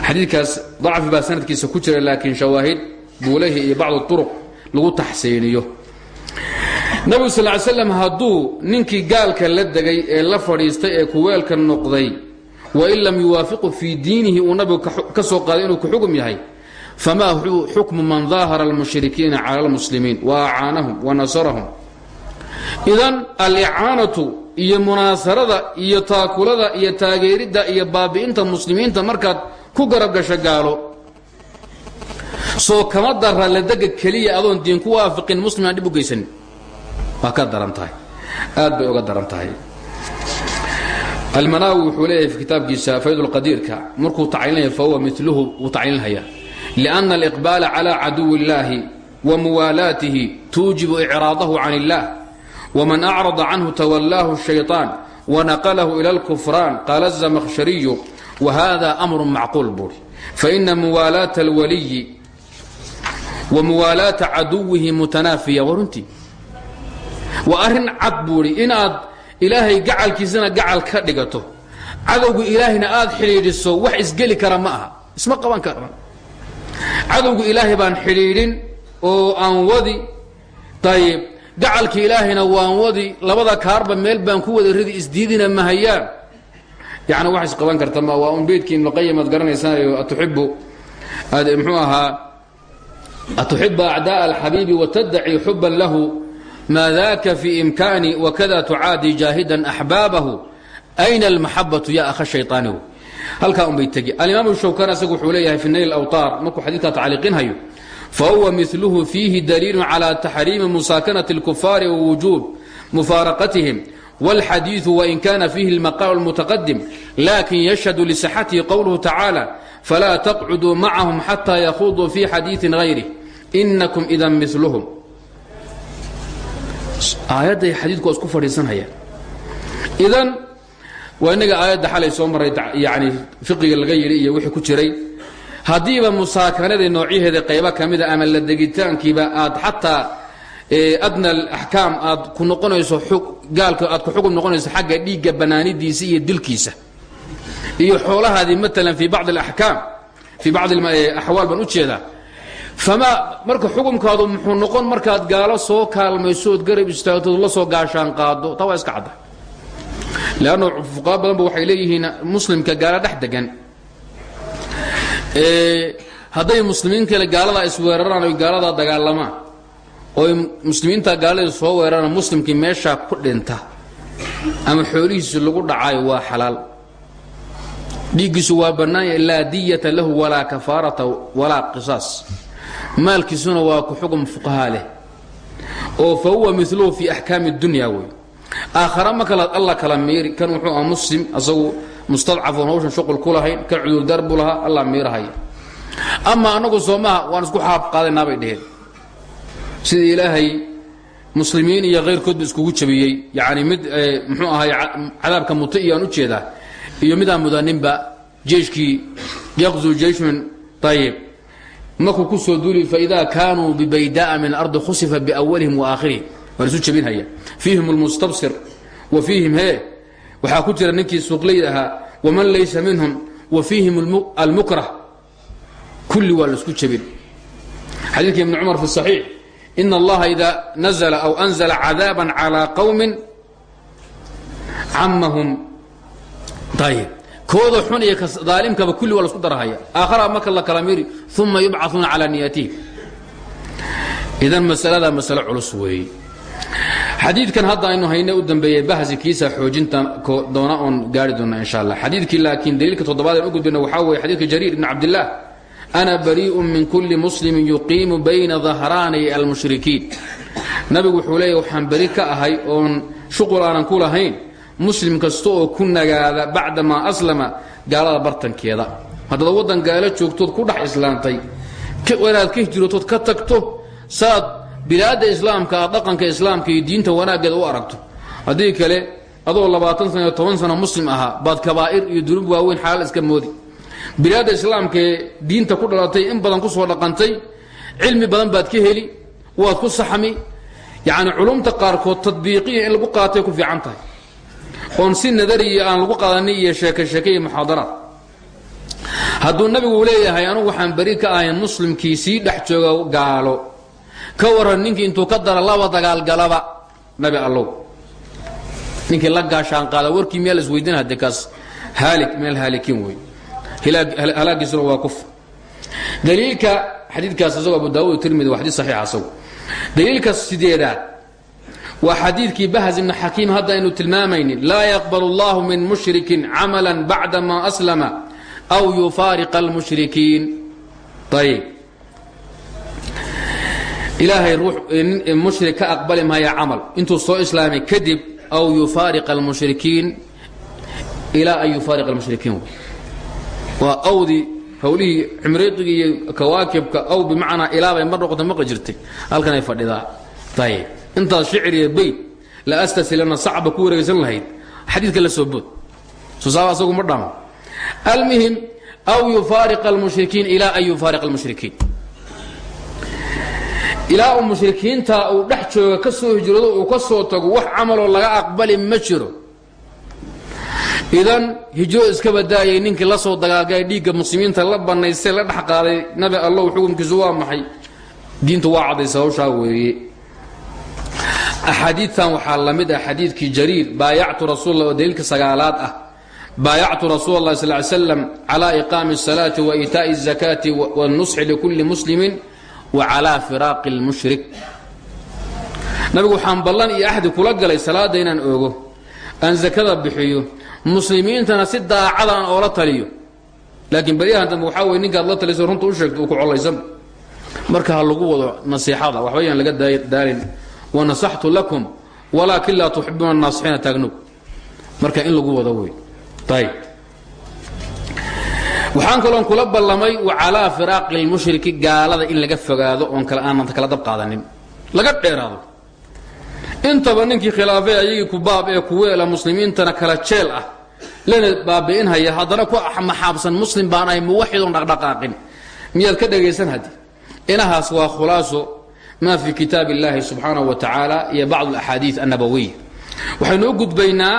xadiidkaas dacfi baa sanadkiisa ku jira laakiin shawaahid buulahi iyo bacd uruq lagu taxsiiniyo. Nabigu sal ly slam hadduu ninkii gaalka la degay ee la fadhiistay ee kuweelka noqday wain lam yuwaafiqu fii diinihi uu nabigu ka soo qaaday inuu ku xugum yahay famaa xukmu man daahara almushrikiina cala almuslimiin wa acaanahum wa nasarahum. Idan alicaanatu iyo munaasarada iyo taakulada iyo taageeridda iyo baabi'inta muslimiinta markaad ku garab gasho gaalo soo kama dara ladega keliya adoon diin ku waafiqin muslimaa dhib u geysanin. Waa ka daran tahay. Aad bay uga daran tahay. Almanaawi wuxuu leeyahay kitaabkiisa faydulqadiirka markuu tacliinaya fahuwa miluhu wuu tacliinhaya lianna aliqbaala calaa caduwi illaahi wa muwaalaatihi tuujibu icraadahu can illaah waman acrada canhu tawallaahu shayطaan wanaqalahu ila alkufraan qaala zamakhshariyu wahada amru macquul buuri faina muwaalaata alwaliyi muwaalaata caduwihi mutanaafiya waruntii waa arrin cad buuhi inaad ilaahay gacalkiisana gacal ka dhigato. Cadowga ilaahayna aad xidhiidhiso wax isgeli kara ma aha. Isma qaban kara cadowga ilaahay baan xidhiidhin oo aan wadi ayib gacalka ilaahayna waan wadi labada kaarba meel baan ku wada ridi isdiidina mahayaan yani wax isqaban karta ma waa un beydkii ibnuqayim aad garanaysaan atuxibu aad mxuu ahaa atuxib acdaa alxabiibi watadaci xuban lahu maa daka fi imkaani wakada tucaadi jaahidan axbaabahu ayna almaxabatu ya aha shayaaniw halkaa unbay tegi alimaam shawkan asagu wuxuu leeyahay fi nayl awtaar markuu xadiidkaa tacliiqinhayo fahuwa miluhu fiihi daliilu calى taxriimi musaakanati اlkufaari wa wujuub mufaaraqatihim wاlxadiiثu wain kana fiihi اlmaqaal اlmutaqadim lakin yashhadu lisixatihi qowluhu tacaala falaa taqcuduu macahum xata yakhuduu fi xadiiثi gayrih inakum idan miluhum aayadday xadiidku waa isku fadhiisanhayaan idan waa innaga aayadda xalay soo maray yani fiqiga laga yidhi iyo wixii ku jiray haddiiba musaakanadii noocyaheeda qaybo ka mida ama la degitaankiiba aad xataa adna axkaam aad ku noqonayso gaalka aad ku xugum noqonayso xagga dhiigga banaanidiisa iyo dilkiisa. Iyo xoolahaadii maalan fii bacdi alaxkaam fii bacdi axwaal baan u jeedaa. Famaa marka xukumkaadu muxuu noqon markaad gaalo soo kaalmaysood garab istaagtood la soo gaashaan qaado taa waa iska cadda. Leanna fuqaa badanba waxay leeyihiin muslimka gaalo dhex degan hadday muslimiin kale gaaladaa isweeraraan oy gaaladaa dagaalamaan oy muslimiinta gaalada soo weeraraan muslimkii meeshaa ku dhinta ama xoolihiisi lagu dhacaayo waa xalaal. Dhiiggiisu waa bannaanya laa diyata lahu walaa kafaarata walaa qisaas. Maalkiisuna waa ku xugum fuqahaa leh. Oo fa huwa miluhu fi axkaami اdunya wey. Aakhara ma kala alla kala miiri kan wuxuu aha muslim asagu mustadcafoon hawshan shuqul ku lahayn kan cudurdar buu lahaa alla miirahaya ama annagu soo maha waan isku xaab qaadaynaa bay dheheen sida ilaahay muslimiin iyo kayrkoodba iskugu jabiyey. Yani mid muxuu ahay cadaabka muti iyaan u jeedaa iyo midaan mudaninba jeeshkii yaqzu jeyshun ayib markuu ku soo duuli faida kaanuu bibayda'a min alardi khusifa biawalihim waaaakhirihim waan isu jabinhaya fiihim almustabsir wa fiihim hee waxaa ku jira ninkii suuqlayd ahaa waman laysa minhum wa fiihim almukrah. Kulli waa la isku jabin. Xadiidka ibni cumar fi saxiix ina allaha ida nazla aw anzla cadaaba calى qowmin camahum ayib kooda xun iyo daalimkaba kulli waa lasku darahaya aakhara marka la kala miri uma yubcaثuuna calى niyatihim idan masalada masalo culus weeye xadiidkan hadda aynu hayne u dambeeyey bahsi kiisa xoojinta doona oon gaari doona insha allah xadiidkii laakiin daliilka toddobaad aan u gudbina waxaa weeye xadiidka jariir ibn cabdillaah ana bariiءu min kuli muslimin yuqiimu bayna dahraanay almushrikiin. Nabigu wuxuu leeya waxaan beri ka ahay oon shuqul aanan ku lahayn muslim kasta oo ku nagaada bacdamaa aslama gaalada bartankeeda. Haddaad waddan gaalo joogtood ku dhex islaantay inaad ka hijrootood ka tagto saad bilaadda islaamka aad dhaqanka islaamka iyo diinta wanaaggeeda u aragto. Haddii kale adoo labaatan sano iyo toban sano muslim ahaa baad kabaa'ir iyo dunub waaweyn xalaal iska moodi bilaadda islaamkaee diinta ku dhalatay in badan ku soo dhaqantay cilmi badan baad ka heli waad ku saxmi. Yacni culumta qaarkood tadbiiqiya in lagu qaatay ku fiican tahay. Oon si nadariya aan lagu qaadanin iyo sheeke sheeke iyo muxaadaraad. Hadduu nabigu leeyahay anugu waxaan beri ka ahay muslimkii dhex jooga gaalo. Ka waran ninkii intuu ka dara laba dagaalgalaba nabi allow. Ninkii la gaashaan qaada warkii meel isweydin hade kaas haali meel haalikiin wey halaagiisuna waa kufr. Daliilka xadiidkaas isagoo abu daawud tirmidi waa xadiid saxiixa isagu daliilka sideedaad waa xadiidkii bahz ibni xakiim hadda aynu tilmaamaynin. Laa yaqbal allahu min mushrikin camala bacda ma aslama aw yufaariqa almushrikiin. Ayib ilaahay ruux mushrik ka aqbali maaya camal. Intuu soo islaamay kadib aw yufaariqa almushrikiin ilaa an yufaariqa almushrikiin waa awdii hawlihii ximriiqiga iyo kawaakibka. Aw bimacnaa ilaabay mar noqota maqa jirtay halkanay fadhidaa. Ayib intaas shiciriya bayd la astasilana sacba ku wareegsan lahayd. Xadiidka la soo bood. Sosaaba asagu ma dhamo almuhim aw yufaariqa almushrikiin ilaa an yufaariqa almushrikiin. Ilaa uu mushrikiinta uu dhex jooga ka soo hijrado uu tago wax camaloo laga aqbali ma jiro idan hijro iska badaayay ninkii la soo dagaalgalay dhiigga muslimiinta la bannaystay la dhex qaaday nabi allow xukunkiisu waa maxay diintu waa cadaysa hawshaa weeye axaadiidtan waxaa la mid ah xadiidkii jariir baayactu rasuul oo daliilka sagaalaad ah baayactu rasuul اllahi sal ly slam cala iqaami الsalaati wa iitaaءi الzakaati wاnusxi likulli muslimin wa cala firaaqi اlmushrik nabigu waxaan ballan iyo axdi kula galay salaadda inaan oogo aan zakada bixiyo muslimiintana si daacada aan oola taliyo. Laakiin baryahan dambe waxaa wey ninkaad la taliso runta u sheegto uu ku collaysan. Marka lagu wado nasiixada waxba yaan laga daalin wanasaxtu lakum walaakin laa tuxibuuna naasixiina taagnow marka in lagu wado wey ayb waxaan kaloon kula ballamay calaa firaaqi lmushriki gaalada in laga fogaado oon aanan kala dab qaadanin. Laga dheeraado. Intaba ninkii khilaafay ayagii kubaab ee kuweela muslimiintana kala jeel ah lana baabi'inhaya haddana ku ah maxaabsan muslim baan ahay muwaxidon dhaqdhaqaaqin. Miyaad ka dhegaysan haddi inahaas waa khulaaso maa fii kitaab illaahi subxaanahu wa tacaala iyo bacd alaxaadiid annabawiya. Waxaynu u gudbaynaa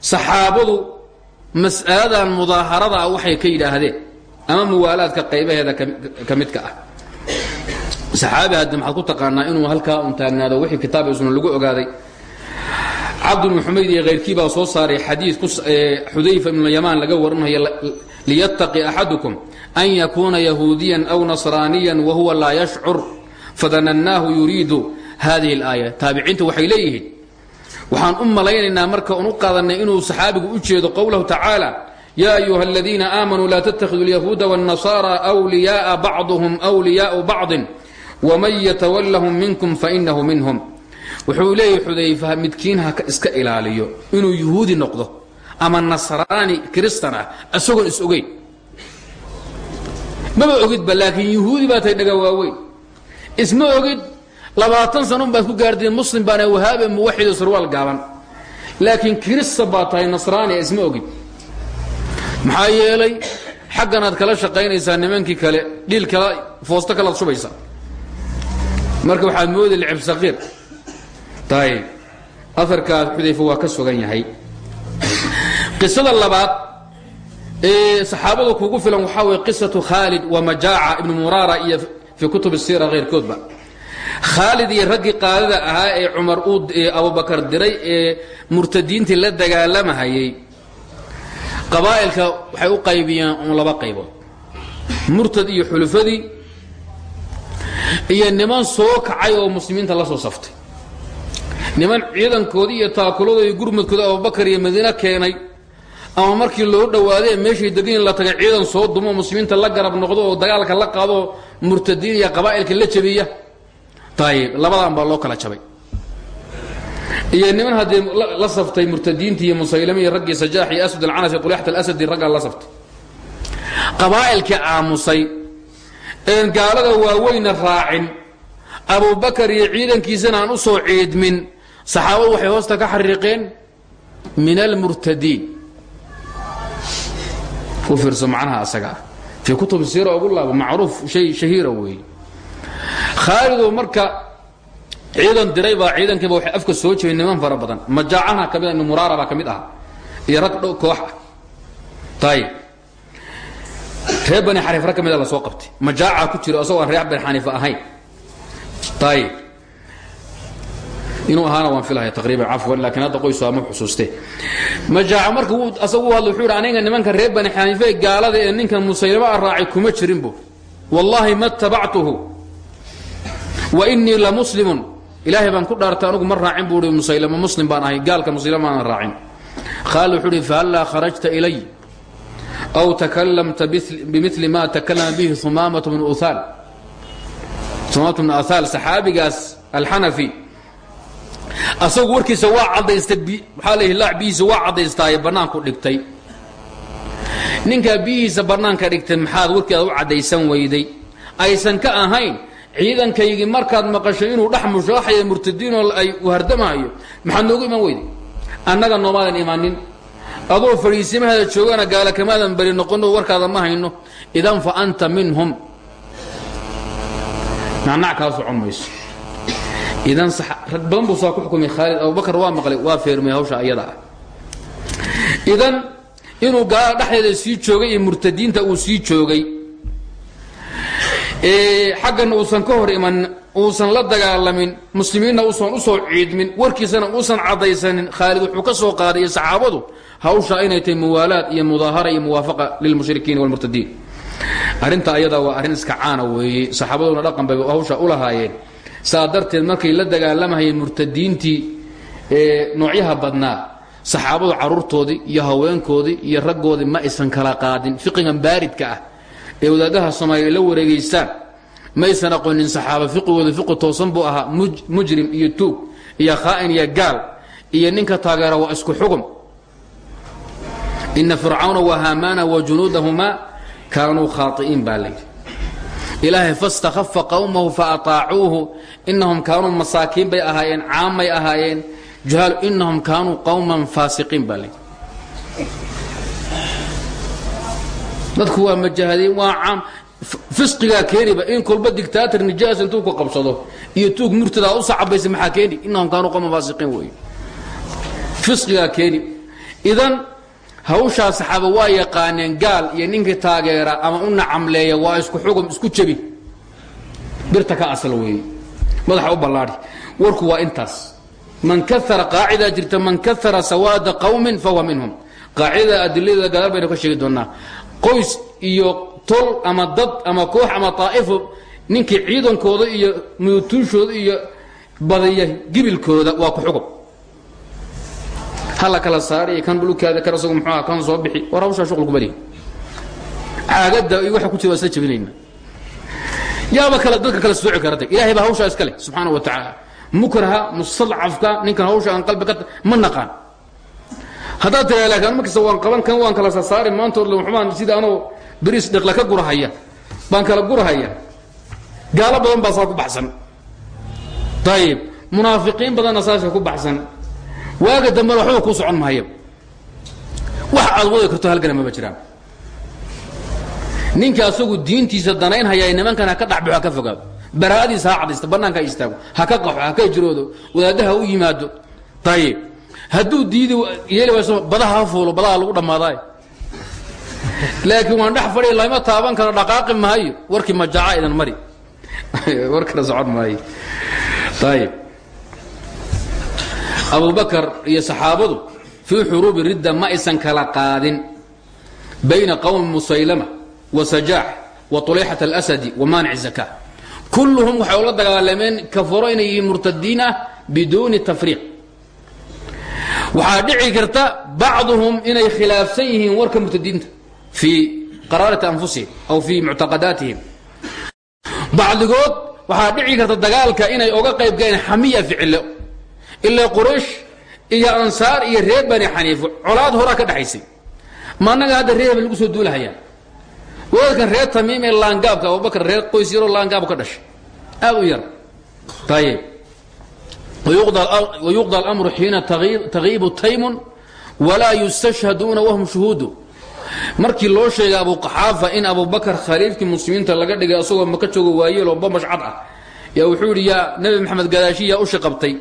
saxaabadu mas'aladan mudaaharada ah waxay ka yidhaahdeen ama muwaalaadka qaybaheeda ka midka ah. Saxaabi haddi maxaad ku taqaanaa inuu halkaa un taagnaado wixii kitaab isna lagu ogaaday cabd bn xumayd iyo hayrkii baa soo saaray xadii xudayfa ibn yamaan laga warinayo liyataqi axadukum an yakuuna yahuudiyan aw nasraaniyan wahuwa laa yashcur. Fadanannaahu yuriidu hadihi اlaaya taabiciinta waxay leeyihiin waxaan u malaynaynaa marka unu qaadanay inuu saxaabigu u jeedo qowlahu tacaala yaa ayuha aladiina aamanuu laa tattakhiduu lyahuuda wاnnasaara wliyaaa bacduhum wliyaau bacdin waman yatawallahum minkum fainahu minhum wuxuu leeyahy xudayfa midkiin ha iska ilaaliyo. Inuu yuhuudi noqdo ama nasraani kristan ah isagoon is ogeyn. Maba ogidba laakiin yuhuudi baa tahay dhaga waaweyn. Isma ogid labaatan sanun baad ku gaarteen muslim baana wahaabe muwaxido sarwaal gaaban. Laakiin kirista baa tahay nasraani isma ogid. Maxaa yeelay xagganaad kala shaqaynaysaa nimankii kale dhiil kala foosto kalaad shubaysaa marka waxaad moodi lcib saqiir ayb aarkaas xudayfa waa ka sugan yahay. Qisada labaad ee saxaabadu kugu filan waxaa weye qisatu khaalid wa majaaca ibnu muraara iyo fii kutub siira keyrkoodba khaalid iyo raggii qaadada ahaa ee cumar uu abubakar diray ee murtadiintii la dagaalamahayay. Qabaa'ilka waxay u qaybiyeen laba qaybood. Murtad iyo xulufadii iyo niman soo kacay oo muslimiinta la soo saftay niman ciidankoodii iyo taakuladooda iyo gurmadkooda abubakar iyo madiine keenay ama markii loo dhowaaday meeshay degan la tagay ciidan soo dumo muslimiinta la garab noqdo oo dagaalka la qaado murtadiin iyo qabaa'ilka la jabiya. Ayib labadan baa loo kala jabay. Iyo niman haddee la saftay murtadiintii iyo musaylame iyo raggii sajaax iyo alcanas iyo qulyaxat alasadi raggaa la saftay. Qabaa'ilkii aamusay een gaalada waaweyna raacin abubakar iyo ciidankiisana aan u soo ciidmin saxaabadu waxay hoosta ka xariiqeen min almurtadiin u fiirso macnaha asaga. Ah fii kutub siira ugu laabo macruuf shay shahiira weeye. Khaalidoo marka ciidan diray baa ciidankiiba waxay afka soo jebeen niman fara badan. Majaacana ka mid ah ibnu muraara baa ka mid aha iyo rag koox. Ah ayib reer bani xaniif rag ka mida la soo qabtay. Majaaca ku jiro asagoo aan reer bani xaniifa ahayn. Ayib inuu ahaana waan filaya taqriiban cafwan laakiin hadda qoysu ama xusuuste. Majaaca marka wuu asagu u hadlay wuxuu yidhi aniga nimanka reer bani xaniife gaalada ee ninkan musaylamo a kuma jirin bu wallaahi ma tabactuhu. Wa inii la muslimun. Ilaahay baan ku dhaartay anugu ma raacin buu i muslim baan ahay gaalka musaylamo aanan raacin. Khaalid wuxuu uhi fahallaa kharajta ilay? Aw takalamta bimili ma takalama bihi umaamatu bnu uhaal umaamatu bnu ahaal saxaabigaas alxanafi asagu warkiisa waa cadaystay waxaa la laac biyihiisa waa cadaystaaye bannaanku dhigtay. Ninkaa biyihiisa bannaanka dhigtay maxaad warkii u caddaysan weyday? Aysan ka ahayn ciidankaygii markaad maqasho inuu dhex mushaaxaya murtadiinoo ay hardamaayo maxaad noogu iman weyday? Annaga noomaadan imanin adoo fadhiisimahaada joogana gaala kamaadan bari noqono warkaada ma hayno. Idan fa anta minhum. Nacnac kaa socon mayso idan rag badan buu saa ku xukumay khaalid abubakar waa maqlay waa feermay hawsha ayada ah. Idan inuu gaala dhexdeeda sii joogay iyo murtadiinta uu sii joogay xaggana uusan ka hor iman uusan la dagaalamin muslimiinna uusan u soo ciidmin warkiisana uusan caddaysanin khaalid wuxuu ka soo qaaday saxaabadu hawsha inay tahay muwaalaad iyo mudaahara iyo muwaafaqa lilmushrikiin walmurtadiin arrinta ayadaa waa arrin iska caana weeye. Saxaabaduna dhaqan bay hawsha u lahaayeen saa darteed markay la dagaalamahayeen murtadiintii noocyaha badnaa saxaabadu caruurtoodii iyo haweenkoodii iyo raggoodii ma aysan kala qaadin fiqigan baaridka ah ee wadaadaha soomaaliya la wareegaystaan maysan aqoonin saxaaba fiqigooda fiqi toosan buu ahaa mujrim iyo tuug iyo khaa'in iyo gaal iyo ninka taageera waa isku xugum. Ina fircawna wa haamaana wa junuudahumaa kaanuu khaai'iin baa layidhi ilaahay fastakhafa qowmahu faataacuuhu inahum kaanuu masaakiin bay ahaayeen caamay ahaayeen. Juhaal inahum kaanuu qowman faasiqiin baa layidhi dadku waa majahadeen waa caam. Fisqigaa keeniba in kolba dictaator nijaas intuu ku qabsado iyo tuug murtadaa u sacabaysa maxaa keeni? Inahum kaanuu qowman faasiqiin wey fisqigaa keeni. Idan hawshaa saxaaba waa yaqaaneen gaal iyo ninkii taageera ama u nacamleeya waa isku xugum isku jebi. Birta ka asal weeye. Madaxa u ballaadhi warku waa intaas. Man kaara qaacidaa jirta man kaara sawaada qawmin fahuwa minhum. Qaacidada adiladeeda gadaal baynu ka sheegi doonaa. Qoys iyo tol ama dad ama koox ama taa'ifo ninkii ciidankooda iyo muyutuushooda iyo badiya gibilkooda waa ku xugum hala kala saariy kan dhulkaada kan isagu muxuu kan soo bixi. War hawshaa shuqul kuma lihi caagada iyo waxa ku jira waa isla jabinayna yaaba kale dadka kala sooci karata ilaahay baa hawshaa iska leh subxaana wa tacaala. Mukraha mustadcafka ninkan hawsha aan qalbi ka ma naqaan. Haddaad tiraa laakiin markasta waan qaban kan waan kala sasaari maanta orle muxumaan sida anoo beriis dhiqla ka gurahaya baan kala gurahaya. Gaalo badan baa saa ku baxsan. Ayib munaafiqiin badanna saasa ku baxsan waaga dambena waxba kuu socon mahayo wax aad wadi karto halgana maba jiraan. Ninka asagu diintiisa danaynhayaa nimankan ha ka dhexbaxo ha ka fogaado. Baraa'adiisa ha cadaysto bannaanka ha istaago ha ka qaxo ha ka jiroodo wadaadaha u yimaado. Ayib hadduu diidi yeeli wayso badaha ha fuulo badaha lagu dhammaadaay. Laakiin waan dhex fadhiya lama taaban karo dhaqaaqi maayo warkii majaaca idan mari. War kala socon maayo. Ayib abubakar iyo saxaabadu fii xuruubi ridda ma aysan kala qaadin. Bayna qowmi musaylama wa sajaax wa tuleyxat alasadi wa maanic zaka. Kulluhum waxay dagaalameen kafaro inay yihiin murtadiin ah biduuni dhici karta bacduhum inay khilaafsan warka murtadiinta fii qaraarati anfusihim aw fii muctaqadaatihim. Bacdigood waxaa dhici karta dagaalka inay oga qayb galeen xamiya ficilo ilaa quraysh iyo ansaar iyo reer bani xaniifa colaad horaa ka dhexaysay ma annaga hadda reerhab lagu soo duulahayaa wadaadkan reer tamiim ee laangaabka abubakr reer qoys yaroo laangaabu ka dhashay. Aad u yar. Ayb wayuqda almru xiina tagiibu taymun walaa yustashhaduuna wahum shuhuudu. Markii loo sheegay abuqaxaafa in abubakar khaliifkii muslimiinta laga dhigay asagoo maka joogo waayeeloo bamash cad ah yaa wuxuu yidhi yaa nabi maxamed gadaashiyaa ushi qabtay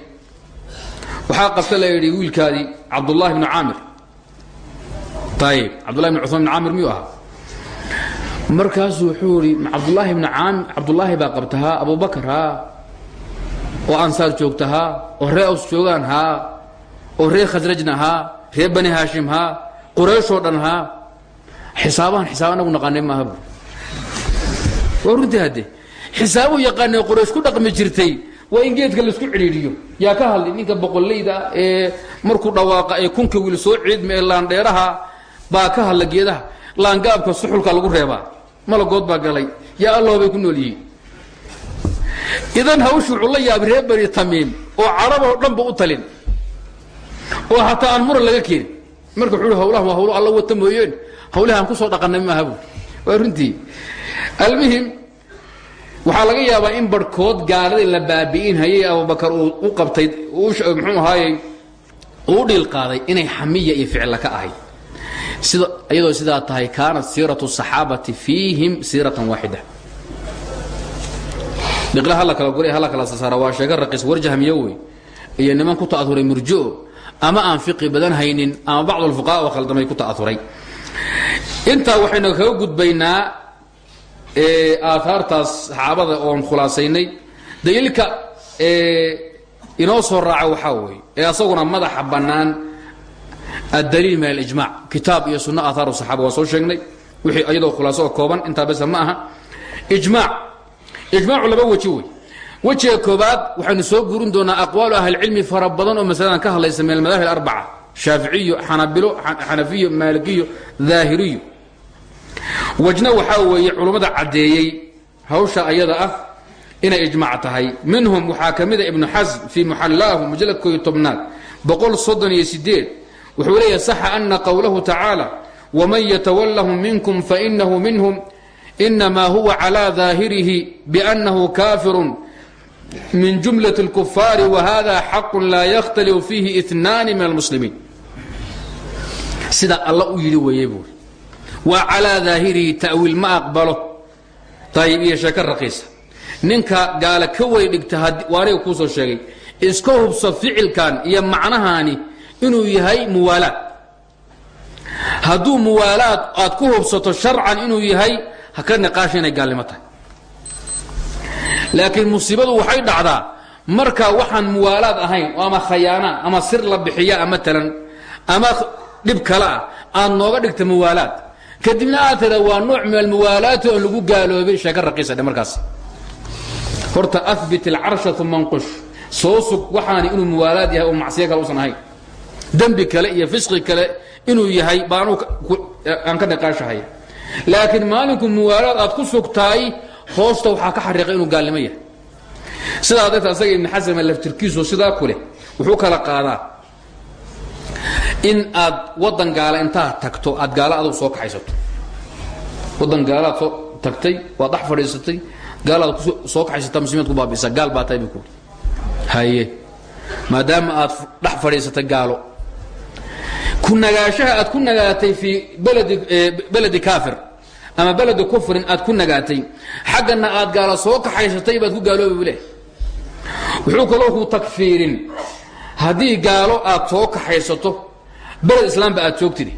waxaa qabta la yidhi wiilkaadii cabdullahi bnu caamir. Ayb cabdullahi bn cumaan bn caamir miyuu ahaa? Markaasuu wuxuu yidhi cabdullaahi bn caamir cabdullaahi baa qabta haa abubakar haa oo ansaar joogta haa oo ree aws joogaan haa oo ree khasrajna haa ree bani haashim haa qurayshoo dhan haa. Xisaabahan xisaab anagu naqaanay maaha bu waa runtii hadde xisaabuu yaqaanay quraysh ku dhaqmi jirtay waa in geedka la isku cidhiidhiyo yaa ka hadlay ninka boqollayda ee markuu dhawaaqa ee kunka wiil soo ciidma ee laandheeraha baa ka hadla geedaha. Laangaabka suxulka lagu reebaa. Malagood baa galay. Yaa allah bay ku nool yihiin. Idan hawshu wuxuu la yaabay reer bani tamiim oo caraboo dhanba u talin. Oo hataa aan muran laga keenin. Marka wuxuu hi hawlahan waa hawlo alla wata mooyeen hawlaha aan ku soo dhaqannay maaha bu waa runtii. Almuhim waxaa laga yaabaa in barkood gaalada la baabi'in hayay abubakar uu u qabtay mxuu ahaaye uu dhiilqaaday inay xamiya iyo ficilla ka ahayd. Iyadoo sidaa tahay kaanat siiratu saxaabati fiihim siiratan waaxida. Dhiqla hala kala gore hala kala sasaara waa sheega raqiis warjahmiyo iyo niman ku ta'aduray murjoo ama aan badan haynin ama bacdu alfuqaha oo khaldamay ku ta'aduray intaa waxaynu kaga gudbaynaa aaaartaas saxaabada oon khulaasaynay daliilka inoo soo raaca waxaa weeye ee asaguna madaxa bannaan addaliil min alijmac kitaab iyo sunno aaaar saxaaba waan soo sheegnay wixii iyadoo khulaaso oo kooban intaa besa ma aha. Ijmaac ijmaacu laba weji wey wejiga koobaad waxaynu soo guurin doonaa aqwaalu ahlicilmi fara badan oo masaladan ka hadlaysa min almadaahib alarbaca shaaficiyo xanabilo xanafiyo maalikiyo daahiriyo wajna waxaa weeye culummada caddeeyey hawsha ayada ah inay ijmaac tahay. Minhum waxaa ka mida ibnu xasm fii muxallaahu mujalladkooyo tobnaad wuxuu leeyahay saxa ana qowlahu tacaala waman yatawallahum minkum fainahu minhum inamaa huwa calaa daahirihi biannahu kaafirun min jumlati اlkufaari wahada xaqun laa yakhtalifu fiihi inaani min almuslimiin. Sida alla u yidhi weeye waa calaa daahirihi ta'wiil ma aqbalo. Ayib iyo sheeko raqiisa. Ninka gaala ka wey dhigta waa aniga kuu soo sheegay iska hubso ficilkan iyo macnahaani inuu yahay muwaalaad. Hadduu muwaalaad aad ku hubsato sharcan inuu yahay ha ka niqaasha inay gaalnimo tahay. Laakiin musiibadu waxay dhacdaa marka waxaan muwaalaad ahayn oo ama khayaana ama sir la bixiya ama talan ama dhib kale ah nooga dhigta muwaalaad kadibna aad tira waa nooc min almuwaalaati oo lagu gaaloobay sheeko raqiisa dhe markaas. Horta abit alcarsha uma nqush soo sug inuu muwaalaad yahay oo macsiyo kale usan ahayn. Dembi kale iyo fisqi kale inuu yahay baanu aan ka niqaashahaya laakiin maalinku muwaalaad aad ku sugtaay hoosta waxaa ka xariiqay inuu gaalnimo yahay. Sidaa darta asaga ibn xasama laftirkiisu sidaa ku wuxuu kala qaadaa in aad wadan gaala intaad tagto aad gaalo soo kaxaysato. Wadan gaalaad soo tagtay waad dhex fadhiisatay soo kaxaysata muslimiad ku baabisa gaal baa tahay bu kuuri haye. Maadaama aad dhex fadhiisatay gaalo. Ku nagaashaha aad ku nagaatay fii baladi beledi kaafir ama beledi kufrin aad ku nagaatay. Xaggana aad gaalo soo kaxaysatay baad ku gaaloobi bu leh wuxuu kaloo ku takfiirin haddii gaalo aad soo kaxaysato beled islaamba aad joogtid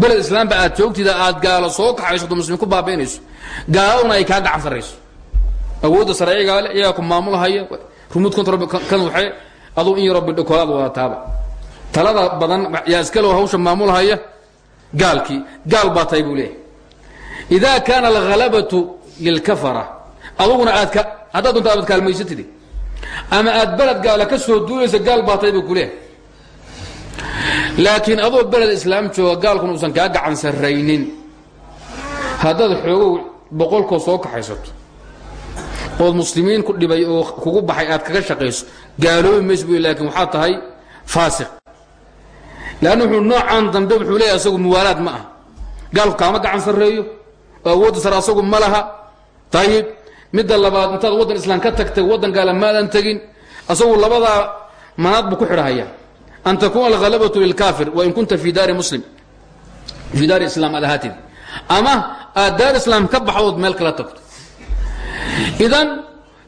beled islaamba aad joogtida aad gaalo soo kaxaysato muslimiin ku baabaynayso gaaladuna ay kaa gacan sarrayso awoodda sare iyagaa le iyagaa ku maamulhaya rumuud control kan waxay aduu in yaroo bidhikoolaad wadataaba talada badan yaa iskale hawsha maamulhaya gaalkii gaal baa tahay buu leeyahy ida kaana alhalabatu lilkafara aduguna aad ka haddaad doonto aabad kaalmaysatid ama aad beled gaala ka soo duulaysa gaal baa tahay buu ku leeyahay. Laakiin adoo beled islaam jooga gaalkuna uusan kaa gacan sarraynin. Haddaad xoogow boqolkoo soo kaxaysato ood muslimiin ku dhibay oo kugu baxay aad kaga shaqayso gaaloobi mayso bu laakiin waxaa tahay faasiq. Leanna wuxuu noocan dambe wuxuu leeyahy asagu muwaalaad ma ah gaalku kaama gacan sarreeyo oo awoodda sare asagu ma laha. Ayib midda labaad intaad waddan islaam ka tagtay waddan gaala maadan tegin asagu labadaa manaad buu ku xidhahaya. An takuuna alhalabatu lilkaafir wain kunta fi daari muslim fii daari islaam aad ahaatid. Ama aad daar islaam ka baxdood meel kala tagto. Idan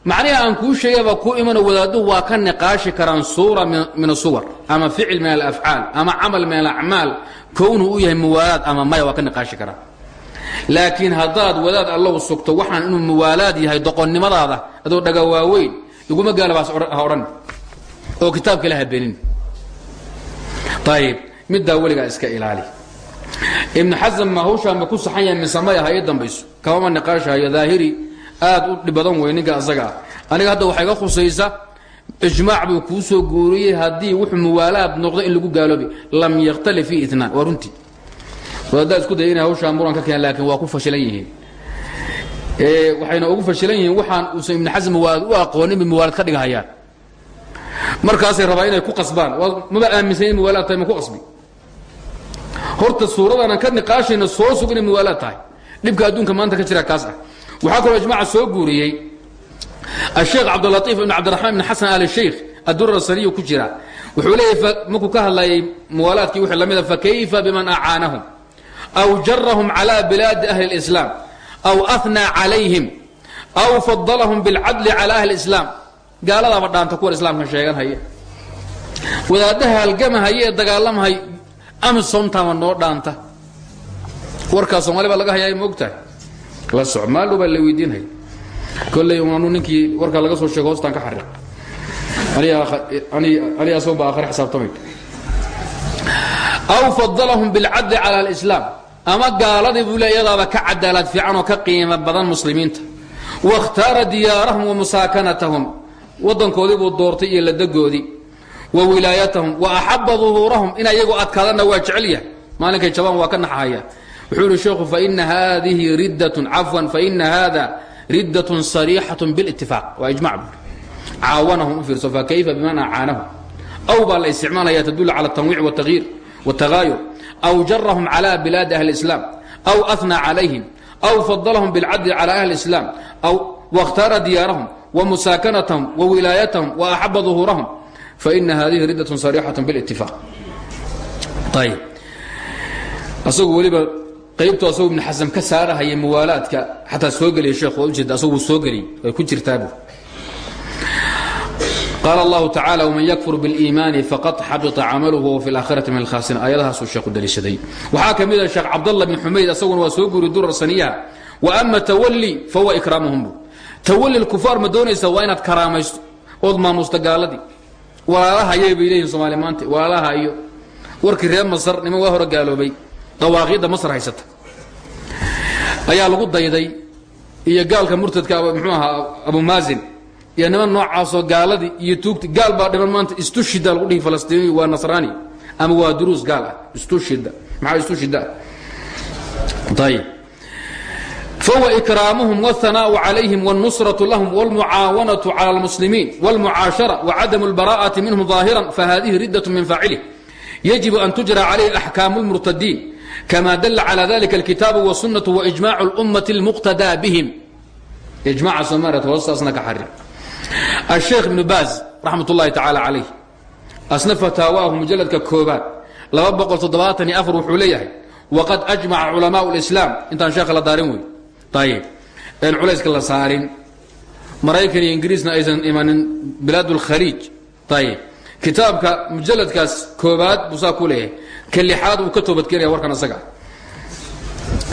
macnihi aan kuu sheegaba ku imano wadaadduhu waa ka niqaashi karaan suura min asuwar ama ficil min alafcaal ama camal min alacmaal kownuu u yahay muwaalaad ama maya waa ka niqaashi karaan laakiin haddaad wadaad allow sugto waxaan inuu muwaalaad yahay doqonnimadaada adoo dhaga waaweyn iguma gaalabaas ha oo kitaabka la habeenin ayib middaa weligaa iska ilaali. Ibnu xasan ma ma ku saxan yahay mise may aha ii dambayso. Kamama niqaashahayo daahiri aad u dhib badan wey ninka asaga ah. Aniga hadda waxay ga khusaysa ijmaac buu kuu soo guuriyey haddii wuxuu muwaalaad noqdo in lagu gaaloobi. Lam yakhtali fi inaan waa runtii wadaaddaa isku daya inay hawshaa muran ka keenan laakiin waa ku fashilan yihiin. Waxayna ugu fashilan yihiin waxaan uusan ibnu xasan muwaalad u aqoonin bay muwaalad ka dhigahayaan. Markaasay rabaa inay ku qasbaan. Maba aaminsan in muwaalaad tahay ma ku qasbi. Horta suuradana ka niqaashayna soo sug inay muwaalaad tahay. Dhibka adduunka maanta ka jira kaas ah. Waxaa kaloo ijmaaca soo guuriyey. Asheekh cabdilaiif ibn cabdiraxmaan ibn xasan al sheikh adurar sariyu ku jira. Wuxuu leeyahy markuu ka hadlayay muwaalaadkii wixii la mida fakayfa biman acaanahum aw jarahum cala bilaadi ahli اlislaam aw ahnaa calayhim aw fadalahum bilcadli cala ahli اlislaam gaaladaaba dhaanta kuwan islaamka sheeganhaya wadaadaha halgamahaya ee dagaalamahay amisomtama noo dhaanta warkaa soomali baa laga hayaa moogtahay la soc maallow baa la weydiinhaya kolley anu ninkii warkaa laga soo sheego hoostaan ka xariiq ani asagoo baa akhri xisaabtamay aw fadalahum bilcadli cala alislaam ama gaaladii buu le iyadaaba ka cadaalad fiican oo ka qiimo badan muslimiinta waاkhtaara diyaarahum wa musaakanatahum waddankoodii buu doortay iyo ladagoodii wa wilaayatahum wa axaba duhuurahum in ayagu adkaadana waa jecel yahay maalinkay jabaan waa ka naxahaya wuxuu yihi sheekhu faina hadihi riddatun cafwan faina hada riddatun sariixatun bilitifaaq waa ijmac bu caawanahum u fiirso fakayfa biman acaanahum aw baa la isticmaalaya tadulu cala tanwiic watahiir wtagaayur aw jarahum calى bilaadi ahli islaam aw afnaa calayhim aw fadalahum bilcadli calى ahli islaam wakhtaara diyaarahum wamusaakanatahum wawilaayatahum wa axaba duhuurahum faina hadihi ridatun sarixatu bilitifaaq ayb asagu weliba qaybtu asagu ibn xasan ka saarahaya muwaalaadka xataa soo geliyay sheekh waa ujeeda asagu wuu soo geliyey way ku jirtaabu qaal allahu tacaala wman yakfur biاliimaani faqad xabita camaluhu fi laakhirati min alkhaasin aayadahaasuu sheekhu daliishaday waxaa ka mida sheekh cabdalla bn xumayd asaguna waa soo guuri durar saniyaha wa ama tawalli fahuwa ikraamahum bu tawalli lkufaar ma doonaysa waa inaad karaamaysto ood maamuusta gaaladii walaalaha ayay bay leeyihiin soomaali maanta walaalaha iyo warkii reer masar niman waa hore gaaloobay dawaaqiidda masar haysata ayaa lagu dayday iyo gaalka murtadka mxuu ahaa abu maasin iyo niman noocaasoo gaaladii iyo tuugti gaal baa dhiman maanta istushida lagu dhihi falastiini waa nasraani ama waa duruus gaal ah istushida maxaa istushida ayib فهو إكرامهم والثناء عليهم والنصرة لهم والمعاونة على المسلمين والمعاشرة وعدم البراءة منهم ظاهرا فهذه ردة من فاعله يجب أن تجرى عليه أحكام المرتدين كما دل على ذلك الكتاب والسنة وإجماع الأمة المقتدى بهم إجماع سمارة وصصنا كحرر asheekh ibnu baaz raxmat ullahi tacaala calayh asna fataawaahu mujalladka koobaad wuxuu leeyahay waqad ajmaca culamaau lislaam intaan sheekha la daarin wey ayib een culayska la saarin maraykan iyo ingiriisna aysan imanin bilaad اlkhaliij ayib kitaabka mujalladkaas koobaad buu saa ku leeyahay ka lixaad wuu ka toobadkeenaya warkan asaga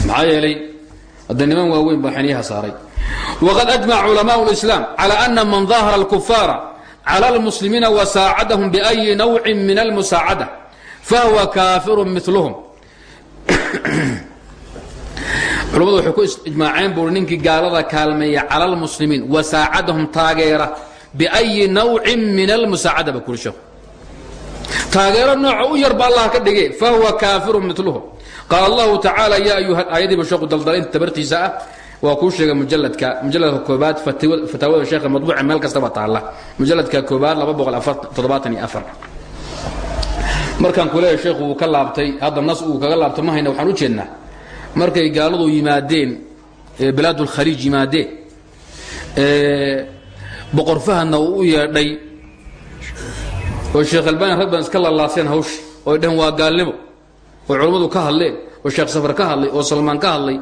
maxaa yeelay hadda niman waaweyn baa xeniyaha saaray waqad ajmaca culamaء اlislaam calى ana man dahara اlkufaara calى اlmuslimiina wasaacadahum biأyi nawci min almusaacada fahuwa kaafiru milhm culamadu waxay ku ijmaaceen buui ninkii gaalada kaalmeeya cala almuslimiin wasaacadahum taageera biأyi nawcin min almusaacada ba kuri sheekhu taageero nooca u yarba allah ka dhige fahuwa kaafiru milhm qaal allahu tacaala ya ayuha aayadiiba sheekhu daldalay inta tabartiisa ah waa kuu sheegay mujaladka mujaladka koobaad fataawada sheekha madbuuca meel kastaba taalla. Mujaladka koobaad markaan ku leeyahay sheekhu wuu ka laabtay hadda nas uu kaga laabto ma hayna waxaan u jeednaa. Markay gaaladu yimaadeen bilaad اlkhaliij yimaadeen boqor fahadna uu yeedhay oo sheekh albani rag badan iska lalaaseen hawshi oo ay dhaheen waa gaalnimo oo culummadu ka hadleen oo sheekh safar ka hadlay oo salmaan ka hadlay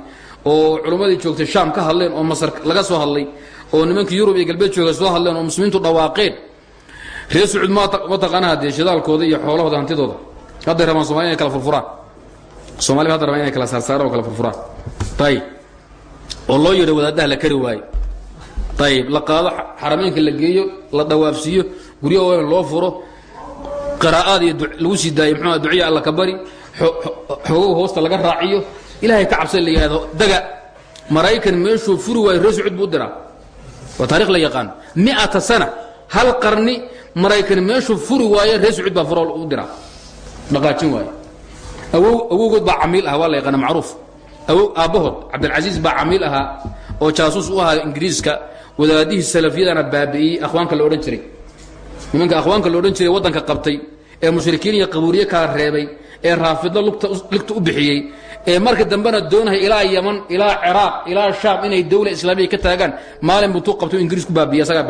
oo culummadii joogtay shaam ka hadleen oo masar laga soo hadlay oo nimankii yurub iyo galbeed jooga soo hadleen oo muslimiintu dhawaaqeen. Reer sacuud ma taqaana haddee shidaalkooda iyo xoolahooda hantidooda? Hadday rabaan somalia inay kala furfuraan. Somalida hadda rabaan inay kala saarsaaraan oo kala furfuraan. Ayib oo loo yeedho wadaadaha la kari waayo. Ayib la qaado xarameynka la geeyo la dhawaafsiiyo guryaha waaweyn loo furo qiraa'aad iyo lagu sii daayo muxuu duciya alla ka bari xoogow hoosta laga raaciyo ilaahay ka cabsan la yidhahdo daga. Maraykan meeshuu furi waayo reer sacuud buu diraa. Waa taarikh la yaqaan. Mi'ata sana hal qarni maraykan meeshuu furi waayo reer sacuud baa furo u diraa. Dhaqaajin waayo. Awow awowgood baa camiil aha waa la yaqaana macruuf. Awow aabbahood cabdilcasiis baa camiil ahaa oo jaasuus u ahaa ingiriiska wadaadihii salafiyadana baabi'iyey akhwaanka la odhan jiray. Nimanka akhwaanka la odhan jiray waddanka qabtay ee mushrikiin iyo qabuuriye kala reebay ee raafidlo lugta u bixiyey ee marka dambena doonaya ilaa yaman ilaa ciraaq ilaa shaam inay dawla islaamiya ka taagaan maalin buu tuu qabtay ingiriis ku baabiye asagaa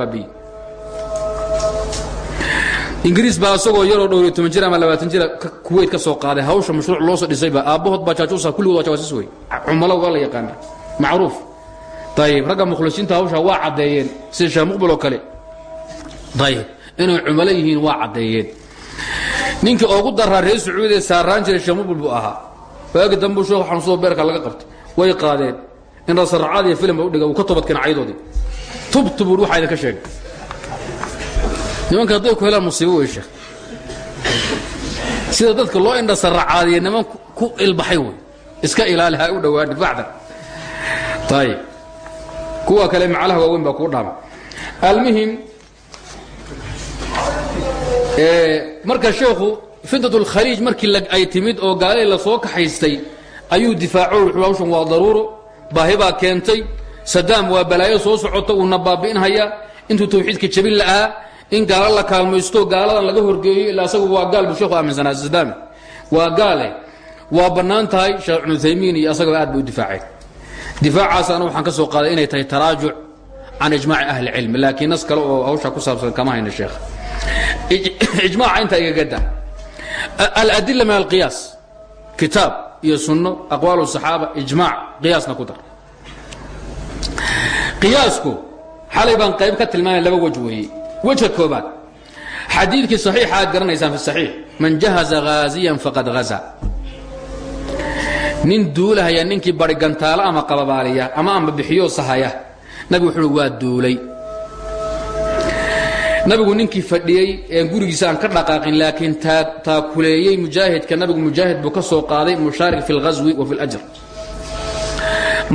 ingiriis baa isagoo yaroo dhowriyo toban jir ama labaatan jira kuweyt ka soo qaaday. Hawsha mashruuc loo soo dhisayba aabbahood baa jaajuusa kulligood waa jawaasis wey cumalo waa la yaqaana macruuf. Ayib ragga mukhlisiinta hawsha waa caddeeyeen. Sida sheekh kale. Ayib inay cumalo waa caddeeyeen. Ninkii oogu daraa reer sacuudiya saaraan jiray sheekh buu ahaa waagi dambuu sheekhu xanuunsado beerka laga qabtay way qaadeen. In rasaracaad iyo filim u dhiga uu ka toobadkeen caydoodii tubtubur waxaa idinka sheegay. Nimanka hadday ku helaan musiibo wey sheekh. Sida dadka loo indhasaracaadiya niman ku ilbaxay wey iska ilaali ha u dhawaadhi bacdan ayib kuwa kale macalaha waaweyn baa kuu dhaama. Almuhim marka sheekhu fitnat اlkhaliij markii ay timid oo gaalihii la soo kaxaystay ayuu difaaco wuxuu hawshan waa daruuro baahi baa keentay sadaam waa balaayo soo socota uuna baabi'inhayaa intuu tawxiidka jabin la'aa in gaalo la kaalmaysto gaaladan laga horgeeyo ilaa asagu waa gaal buu sheekhu aaminsanaa sadaami waa gaale waa bannaan tahay sheekh ibnu uthaymiin iyo aad bay u difaaceen difaacaasana waxaan ka soo qaaday inay tahay taraajuc can ijmaaci ahli cilmi laakiin nas kale oo hawsha ku saabsan kama hayna sheekh ijmaaca intaa igaga da aladila min alqiyaas kitaab iyo sunno aqwaal saxaaba ijmaac qiyaasna ku dar. qiyaasku xalay baan qayb ka tilmaamay laba wej weeye wejka koobaad xadiidkii saxiixa aad garanaysaan fi saxiix man jahaza haaziyan faqad haza nin duulahaya ninkii bari gantaalo ama qababaaliya ama amba bixiyo sahaya nabigu wuxuu waa duulay nabigu ninkii fadhiyey ee gurigiisa aan ka dhaqaaqin laakiin taakuleeyey mujaahidka nabigu mujaahid buu ka soo qaaday mushaarik fi اlghaswi wa fi اljr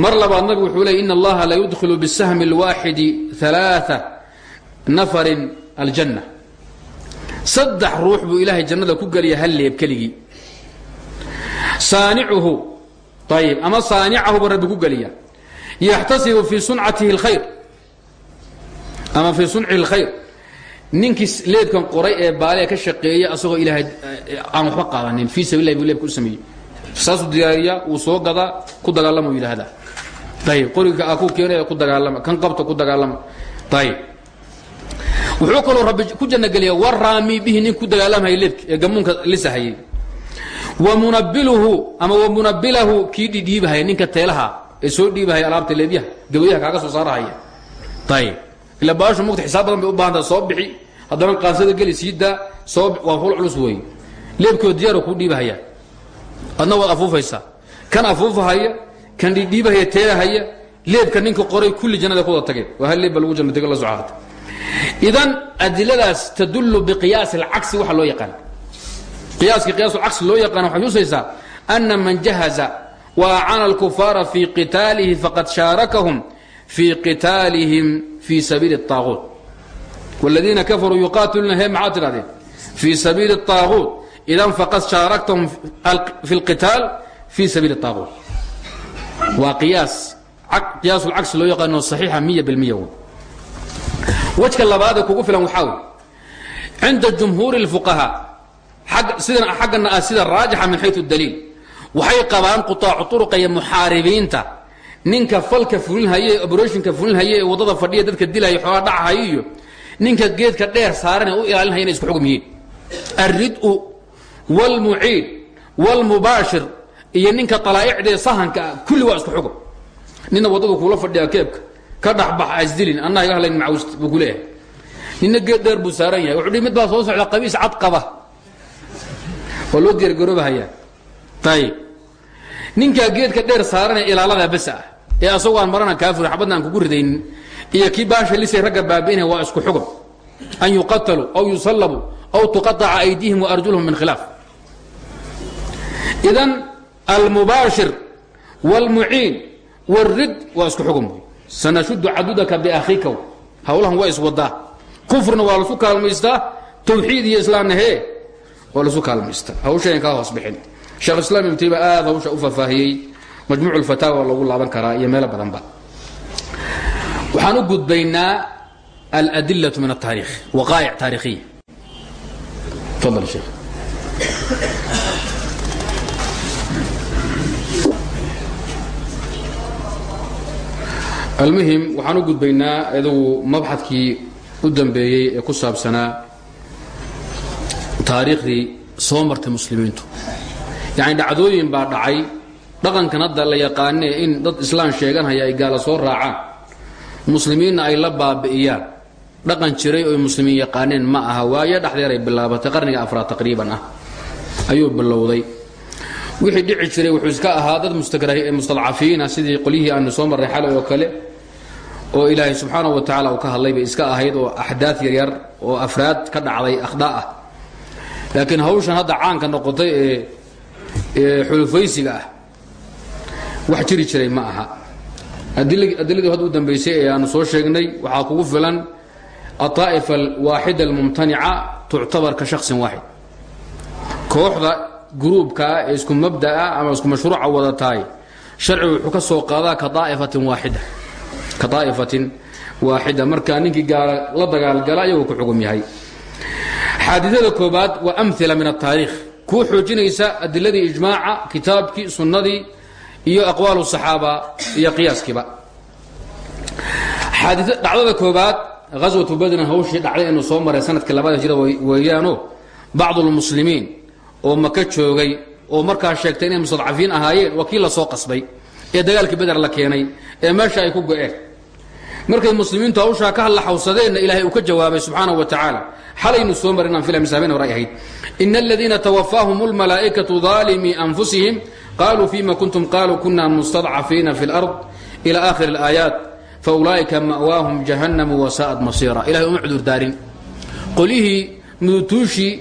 mar labaad nabigu wuxuu leey in allaha la yudkhilu bisahmi اlwaaxidi ثalaaثa nafarin aljanna saddex ruux buu ilaahay jannada ku geliya hal leeb keligii saanicuhu ayib ama saanicahuba rabbi ku geliya yaxtasibu fii suncatihi اlkhayr ama fii suncihi اlkhayr ninkii leebkan qoray ee baaliga ka shaqeeya asagoo ilaahay aan waxba qaadanin. Fii sabilah buu leebka u sameeyey. Saasuu diyaariyaa wuu soo gadaa ku dagaalama u yidhaahdaa. Ayib qoriga a ku keenaya ku dagaalama kan qabta ku dagaalama. Ayib wuxuu kaloo rabbi ku jannogeliya waraami bihi nin ku dagaalamhaya leebki ee gamuunka lisahayey wa munabiluhu ama wa munabilahu kii dhidhiibahaya ninka teelaha ee soo dhiibahaya alaabta leebyaha gawayaha kaaga soo saarahaya ayib ila baashu mugta xisaab badan bay u baahantaa soo bixi haddana aansada geli siidaa waa hul culus wey leebkoo diyaar ku dhiibahaya. Adna waad afuufaysaa. Kan afuufahaya kan dhiidhiibahaya teelahaya leebka ninka qoray kulli jannada kuwada tageen. Waa hal leeb ba lagu la socota idan adiladaas tadullu biqiyaas alcagsi waxa loo yaqaan. Qiyaaska qiyaasulcagsi loo yaqaan waxay tusaysaa ana man jahaza wa acana alkufaara fii qitaalihi faqad shaarakahum fii qitaalihim fii sabiili اطaaquut wاladiina kafaruu yuqaatiluuna he maxaa tidhahdeen fii sabiili الطaaغuut idan faqad shaaraktahum fi اlqitaal fii sabiili الطaaغuut waa qiyaas qiyaas ulcagsi loo yaqaano صaxiixa miya bilmiya wey wejka labaadee kugu filan waxaa wey cinda jumhuuri الfuqahaa sidan xaggana ah sida raajixa min xayu daliil waxay qabaan quطaacu طuruqa iyo muxaaribiinta ninka falka fulinhaye obroshinka fulinhaye ee waddada fadhiya dadka dilaya xoogaa dhacahayo iyo ninka geedka dheer saaran u ilaalinhaya inay isku xugum yihiin alrid-u wاlmuciid wاlmubaashir iyo ninka alaa'icdee sahanka ah kulli waa isku xugum nina waddadu kuula fadhiya keebka ka dhaxbax asdilin annaha iga hadlayn macawst buu ku leeyahay. Nina geed dheer buu saaran yahay. Wuxuu dhi mid baa soo socda qabiis cad qaba. Waa loo diyaargaroobahayaa ayib ninkaa geedka dheer saaranee ilaalada bas ah ee asagoo aan marana kaafir xabadna aan kugu ridaynin iyo kii baasha lisay ragga baabi'inaya waa isku xugum an yuqataluu aw yusallabuu aw tuqaaca aydihim waarjulhum min khilaaf. Idan almubaashir wاlmuciin wاlrid waa isku xugum sanashudu cadudaka biakhiikaw hawlahan waa iswadaa kufrna waa lasu kaalmaystaa. Tawxiid iyo islaamna hee waa lasu kaalmaystaa. Hawshayn kaa hoos bixin. Sheekh islam ibn taymiya aad hawsha u faahfaahiyey majmuuc ulfataawa lagu laaban karaa iyo meelo badanba waxaan u gudbaynaa aladilatu min ataarikh waqaa'ic taarikhiya tafadal sheekh almuhim waxaan u gudbaynaa idugu mabxadkii u dambeeyey ee ku saabsanaa taariikhdii soo muslimiintu. Yacni dhacdooyin baa dhacay dhaqankan hadda la yaqaanee in dad islaan sheeganhaya ay gaala soo raacaan muslimiinna ay la baabi'iyaan. Dhaqan jiray oy muslimiin yaqaaneen ma aha waayo dhexdeeray bilaabatay qarniga afraad taqriiban ah. Ayuu bilowday. Wixii dhici jiray wuxuu iska ahaa dad mustadcafiina sidii qolyihii aanu soo marray xalay oo kale oo ilaahay subxaanahu wa tacaala uu ka hadlay bay iska ahayd oo axdaad yaryar oo afraad ka dhacday akhdaa ah. Laakiin hawshan hadda caanka noqotay ee xulufaysiga ah wax jiri jiray ma aha adiladii hadda u dambaysay ee soo sheegnay waxaa kugu filan aطaa'ifa alwaaxida almumtanica tuctabar ka shaksin waaxid kooxda gruubkaa ee isku mabda'a ama isku mashruuca wadataay sharcigu wuxuu ka soo qaadaa ka aa'ifatin waaxida ka daa'ifatin waaxida markaa ninkii gaala la dagaalgala ayagoo ku xugum yahay. Xaadidada koobaad waa amila min ataariikh kuu xoojinaysa adiladii ijmaaca kitaabkii sunnadii iyo aqwaalu saxaaba iyo qiyaaskiiba. Dhacdada koobaad ghaswatu badrin hawshii dhacday inuu soo maray sannadkii labada hijra weeyaano bacdulmuslimiin oo maka joogay oo markaa sheegtay inay mustadcafiin ahaayeen waa kii la soo qasbay ee dagaalkii beder la keenay ee meesha ay ku go-een. Markay muslimiintu hawshaa ka hadlaxawsadeenna ilaahay uu ka jawaabay subxaanahu wa tacaala xalaynu soo marin aan filam saabeen hore ay ahayd ina aladiina twafaahum اlmalaa'ikatu ظaalimii anfusihim qaluu fima kuntum qaluu kuna mustadcafiina fi اlard ila akhir اlaayaat faulaa'ika ma'waahum jahannamu wasa'at masiira ilahay uma cudur daarin qolyihii mudutuushii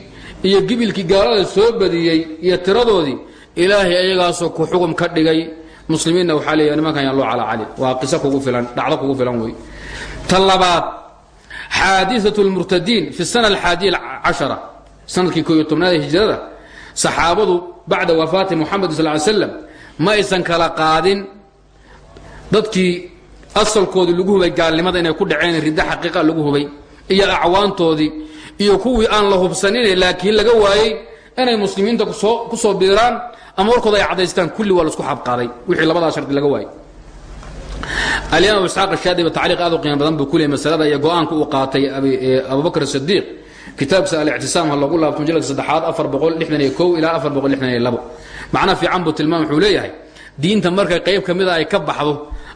iyo gibilkii gaalada soo badiyey iyo tiradoodii ilaahay ayagaasoo ku xugum ka dhigay muslimiinna waxaa leeya nimankan yaan loo calacali waa qiso kugu filan dhacdo kugu filan wey ta labaad xaadiثaة اlmurtadiin fi الsana alxaadiya cashara sanadkii ko iyo tobnaad ee hijrada saxaabadu bacda wafaati muxamed sal ly slam ma aysan kala qaadin dadkii asalkoodii lagu hubay gaalnimada inay ku dhaceen riddo xaqiiqa lagu hubay iyo acwaantoodii iyo kuwii aan la hubsanine laakiin laga waayey inay muslimiinta ku soo biiraan ama warkooda ay cadaystaan kulli waa laisku xabqaaday wixii labadaa shardi laga waayey alimaam isxaaq shaadiba tacliiq aad u qiimo badan buu ku leeyay masalada iyo go'aanka qaatay abubakr sidiiq kitaabkiisa alictisaam ha lagu laabto mujalladka saddexaad afar boqol lixdan iyo kow ilaa afar boqol lixdan iyo labo. Tilmaam wuxuu diinta markay qayb ka mida ay ka baxdo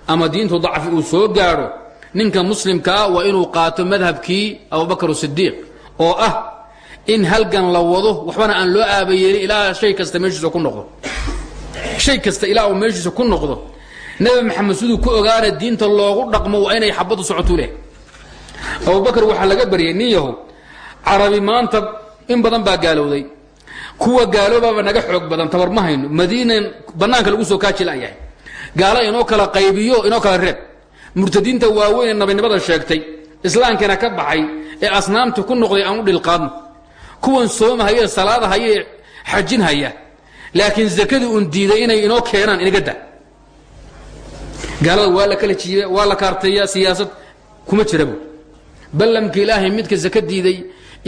ama diintu dacfi uu soo gaadho ninka muslimkaa waa inuu qaato madhabkii abubakr sidiiq oo ah in halgan la wado waxbana aan loo aabayeelin ilaa shay kasta meeshiisa ku noqdo. Shay kasta ilaa uu ku noqdo nabi maxamed siduu ku ogaana diinta loogu dhaqmo waa inay xabadu socotu leh abubakar waxaa laga baryay nin yahow carabi maanta in badan baa gaalowday. Kuwa gaaloobaaba naga xoog badan tabar ma hayno. Madiinan bannaanka lagu soo kaajilayahay gaala inoo kala qaybiyo inoo kala reeb. Murtadiinta waaweyn ee nabinimada sheegtay islaamkiina ka baxay ee asnaamta ku noqday aan u dhilqaadno kuwan soomahaya salaadahaya xajinhaya laakiin zakadii uun diiday inay inoo keenaan inaga da gaalada waa la kala jiiya waa la kaarteeya siyaasad kuma jira bu ballamka ilaahay midka zaka diiday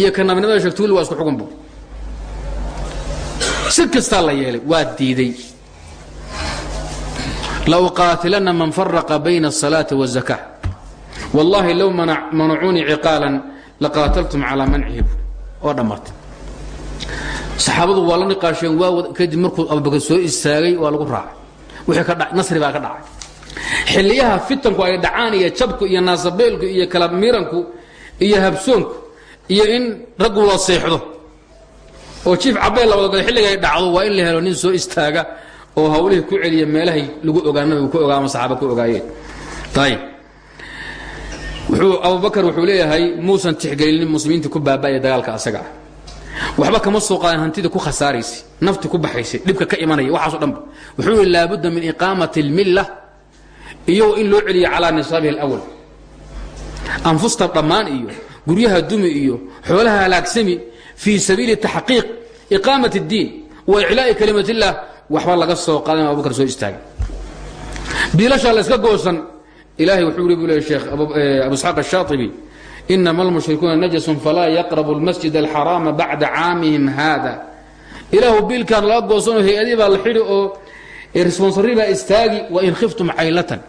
iyo ka nabinimada sheegtuuli waa isku xugun bu si kastaa la yeelay waa diiday lauqaatilana man faraqa bayna الsalaaةi والzaka wallahi low manacuunii ciqaalan laqaataltum calaa mancihi oo dhammartay saxaabadu waa la niqaasheen waa kadib markuu abubakar soo istaagay waa lagu raacay wixii ka dha nasri baa ka dhacay xilliyaha fitanku ay dhacaan iyo jabku iyo naasabeelku iyo kala miranku iyo habsoonku iyo in raggu la seexdo. Oo jiif cabeel la wadagalo xilliga ay dhacdo waa in la helo nin soo istaaga oo hawlihii ku celiya meelahay lagu ogaa nabigu ku ogaa ama saxaaba ku ogaayeen. Ayib wuxuu abubakar wuxuu leeyahay muusan tixgelinin muslimiinta ku baaba'aya dagaalka asaga. Waxba kama soo qaadan hantida ku khasaaraysay nafti ku baxaysay dhibka ka imanaya waxaaso dhanba wuxuu yihi laabudda min iqaamati اlmilla iyo in loo celiyo calaa nisaabihi اlأwal anfusta dhammaan iyo guryaha dumi iyo xoolaha halaagsami fii sabiili taxqiiq iqaamat اddiin wa iclaa'i kalimat اllah waxba laga soo qaadan abubakar soo istaagay biilashaa la yska goosan ilahay wuxuu yidhi buu leey sheekh abu isxaaq الshaaطibi inama اlmushrikuuna najasun falaa yaqrabu اlmasjid alxaraama bacda caamihim haada ilaahu biilkaan laga goosanoo hay-adii baa la xidhi oo responsari baa istaagi wain khiftum caylatan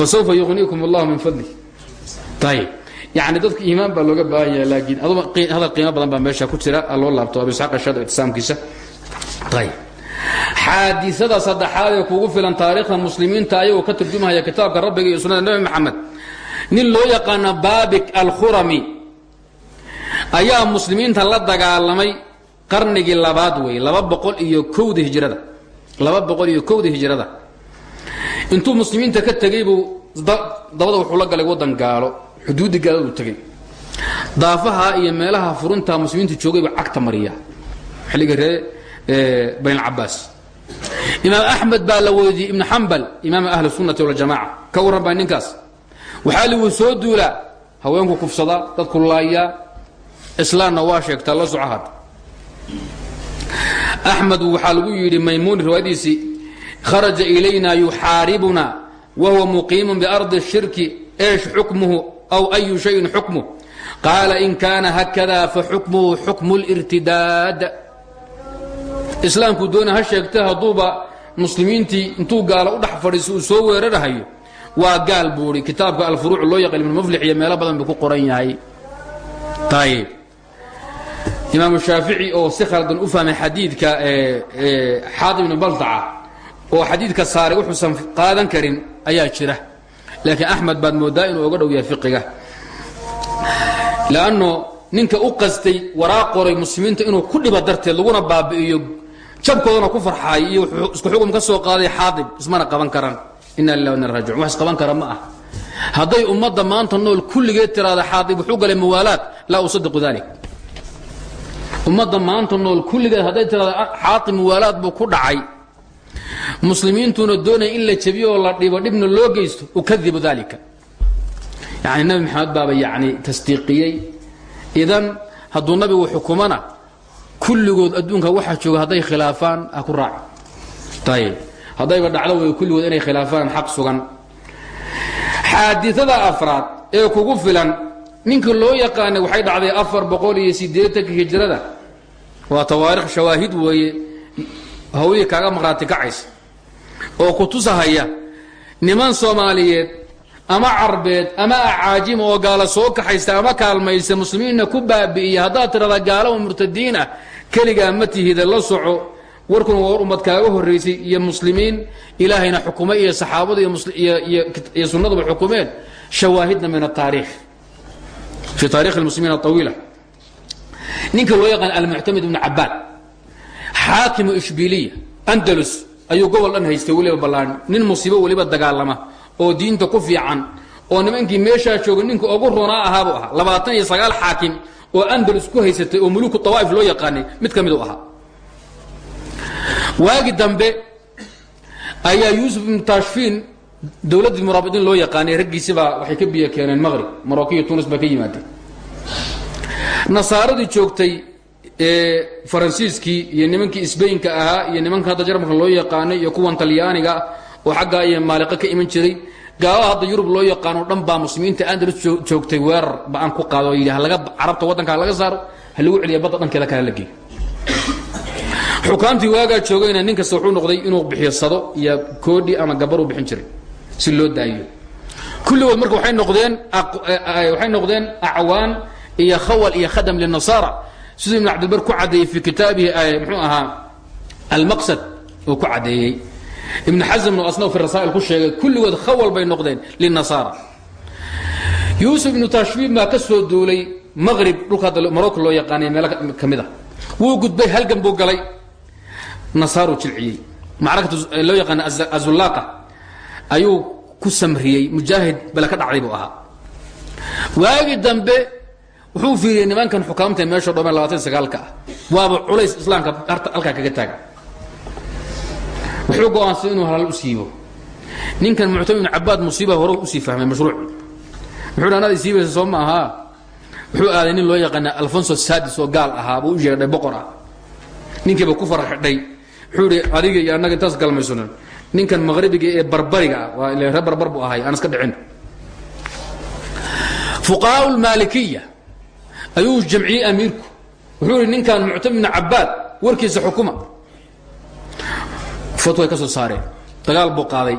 fasawfa yuniikum allah min fadli. Ayb yani dadka iimaan baa looga baahan yaha laakiin hadal qiimo badan baa meesha ku jira loo laabto abisaqashada itisaamkiisa ayb xaadiada saddexaad ee kugu filan taariikhda muslimiinta ayagoo ka turjumahaya kitaabka rabbiga iyo sunnada nebi maxamed nin loo yaqaano baabik alkhurami. Ayaa muslimiinta la dagaalamay qarnigii labaad wey laba boqol iyo kowda hijrada. Laba boqol iyo kowda hijrada intuu muslimiinta ka tegey buu dabada wuxuu la galay waddan gaalo xuduuddi gaaladu tegey daafaha iyo meelaha furunta muslimiinta joogay buu cagta mariya xilliga ree bayn cabaas imaam axmed baa la weydiiyey ibnu xambal imaam ahli sunnati waljamaca ka warran baa ninkaas. Waxaa ligu soo duulaa haweenku kufsadaa dadku laayaa islaamna waa sheegtaa la soco axmed waxaa lagu yidhi maymuuni riwaayadiisii kharaja ilayna yuxaaribuna wahuwa muqiimun biardi الshirki eesh xukmuhu aw ayu shayin xukmuh qaala in kaana hakada faxukmuhu xukmu اlirtidaad islaamku doona ha sheegta hadduuba muslimiintii intuu gaalo u dhex fadhiiso uu soo weerarhayo waa gaal buui kitaabka alfuruuc loo yaqaan ibn muflix iyo meelo badan buu ku qoran yahay ayib imaamu shaafici oo si khaldan u fahmay xadiidka xaadim ibnu baltaca oo xadiidka saaray wuxuusan qaadan karin ayaa jira. Laakiin axmed baad moodaa inuu oga dhow yahay fiqiga. Lanno ninka u qastay waraa qoray muslimiinta inuu ku dhiba darteed laguna baabi'iyo jabkoodana ku farxaay iyo isku xugum ka soo qaaday xaadib ismana qaban karaan. Ina lilah ina rajiun wax isqaban kara ma ah. Hadday ummadda maanta nool kulligeed tiraada xaadib wuxuu galay muwaalaad laa usadiqu dalik ummadda maanta nool kulligeed hadday tiraada xaadib muwaalaad buu ku dhacay muslimiintuna doonaya in la jabiyo oo la dhibo dhibna loo geysto ukadibu dalika yani nabi maxamed baaba yani tasdiiqiyey. Idan hadduu nabigu xukumana kulligood adduunka waxaa jooga hadday khilaafaan ha ku raaci ayib haddayba dhacdo way kulligood inay khilaafaan xaq sugan. Xaadiثada afraad ee kugu filan ninkii loo yaqaanay waxay dhacday afar boqol iyo siddeetanka hijrada. Waa tawaarikh shawaahid weeye hawlihii kaaga maqraati kacaysa. oo ku tusahaya niman soomaaliyeed ama carbeed ama acaajim oo gaala soo kaxaysta ama kaalmaysa muslimiinna ku baabi'iya haddaad tidhahda gaala murtadiin ah keligaa ma tihida la soco. Warkuna waa war ummad kaaga horraysay iyo muslimiin ilaahayna xukumay iyo saxaabadu iyo sunnaduba xukumeen. Shawaahidna min ataariikh fi taarikh اlmuslimiin aطawiila ninka loo yaqaan almuctamid ibnu cabaad xaakimu ishbiliya andalus ayuu gobol dhan haystay weliba ballaan nin musiibo weliba dagaalama oo diinta ku fiican oo nimankii meeshaa jooga ninka ugu runaa ahaabuu ahaa. Labaatan iyo sagaal xaakim oo andalus ku haysatay oo muluku tawaa'if loo yaqaanay mid ka midu ahaa. Waagi dambe ayaa yuusuf ibnu tashfiin dowladdii muraabidiin loo yaqaanay raggiisibaa waxay ka biyo faransiiskii iyo nimankii sbaynka ahaa iyo nimanka hadda jarmalka loo yaqaanay iyo kuwan talyaaniga oo xaggaa iyo maaliqo ka iman jiray gaalada hadda yurub loo yaqaano dhan baa muslimiinta andalus joogtay weerar ba'aan ku qaado yidhi halaga carabta waddanka halaga saaro ha lagu celiya badda dhankeeda kale la geeyo xukaamtii waagaa joogayna nin wuxuu noqday inuu bixiyo sado iyo koodhi ama gabaruu bixin jiray si loo daayo. Kulligood marka waxay noqdeen acwaan iyo khawal iyo khadam linasaara siduu ibn cabdilbar ku caddeeyey fi kitaabihi mxuu ahaa almaqsad uu ku caddeeyey ibn xasmnu asna fi rasaa'il ku sheegay kulligood khawal bay noqdeen linasaara yuusuf ibnu tashbiib baa ka soo duulay maqrib dhulka hadda loo yaqaanay meelo ka mid a wuu gudbay halgan buu galay. Nasaaruu jilciyey. Macrakatu loo yaqaana azulaaqa ayuu ku samriyey. Mujaahid bale ka dhacday buu ahaa. Waagi dambe wuxuu fiiriyey nimankan xukaamta meesho dhomeen labaatan sagaalka ah. Waaba culays islaamka halkaa kaga taaga. Wuxuu go'aansaday inuu halal u siibo ninkan muctamid ibn cabaad musiiba hore u sii fahmay mashruuc. Wuxuu anaad isiibaysa soo ma ahaa wuxuu aaday nin loo yaqaana alfonso sadis oo gaal ahaa buu u yeedhay boqor ah. Ninkiiba ku fara xidhay wuxuu ihi adiga iyo annaga intaas galmaysunan ninkan maqhribiga ee barbariga ah waa ile reer barbar buu ahay aan iska dhicin. Fuqahaa lmaalikiya ayuu jamciyey amiirku wuxuu ihi ninkan muctamid ibn cabaad warkiisa xukuma. Fatway ka soo saareen. Dagaal buu qaaday.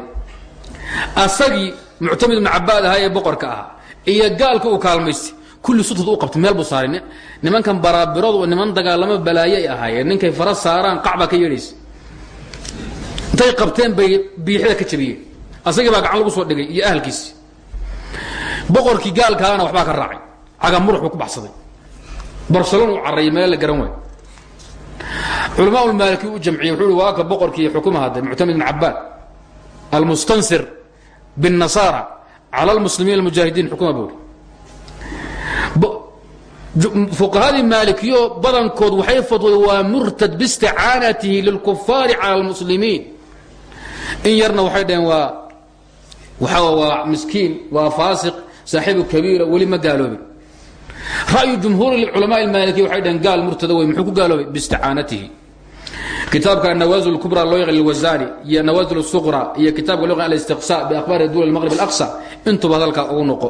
Asagii muctamid ibn cabaad ahaa ee boqorka ahaa iyo gaalka uu kaalmaystay kulli sutad u qabtay meel buu saaray. Nimankan baraabiradu niman dagaalamo balaayo ay ahaayeen ninkay fara saaraan qacbaa ka yeedhaysa intay qabteen bay biixida ka jabiyeen. Asagii baa gacan lagu soo dhigay iyo ahalkiisi boqorkii gaalkaana waxbaa ka raacay. Caga murux buu ku baxsaday barcelon uu carrayay meel la garan waayo. Culamaa ulmaaliki u jamciyey wuxuu uhi waa ka boqorkii xukuma hadday muctamid ibn cabaad almustansir biاnnasaara cala almuslimiin almujaahidiin xukuma buuri maalikiyo badankood waxay fadway waa murtad biisticaanatihi lilkufaari cala almuslimiin. In yarna waxay dhaheen waa waxa waa miskiin waa faasiq saaxiibu kabiira weli ma ra'yu jumhuur culamaai maalikiya waxay dhaheen gaal murtada wey muxuu ku gaaloobay? Biisticaanatihi. Kitaabka nawaasil kubra loo yaqaan lwasaani iyo nawaasil suqra iyo kitaabka loo yaqaan alistiqsa biakhbaari duul almaqrib alaqsa intuba hadalkaa ugu noqo.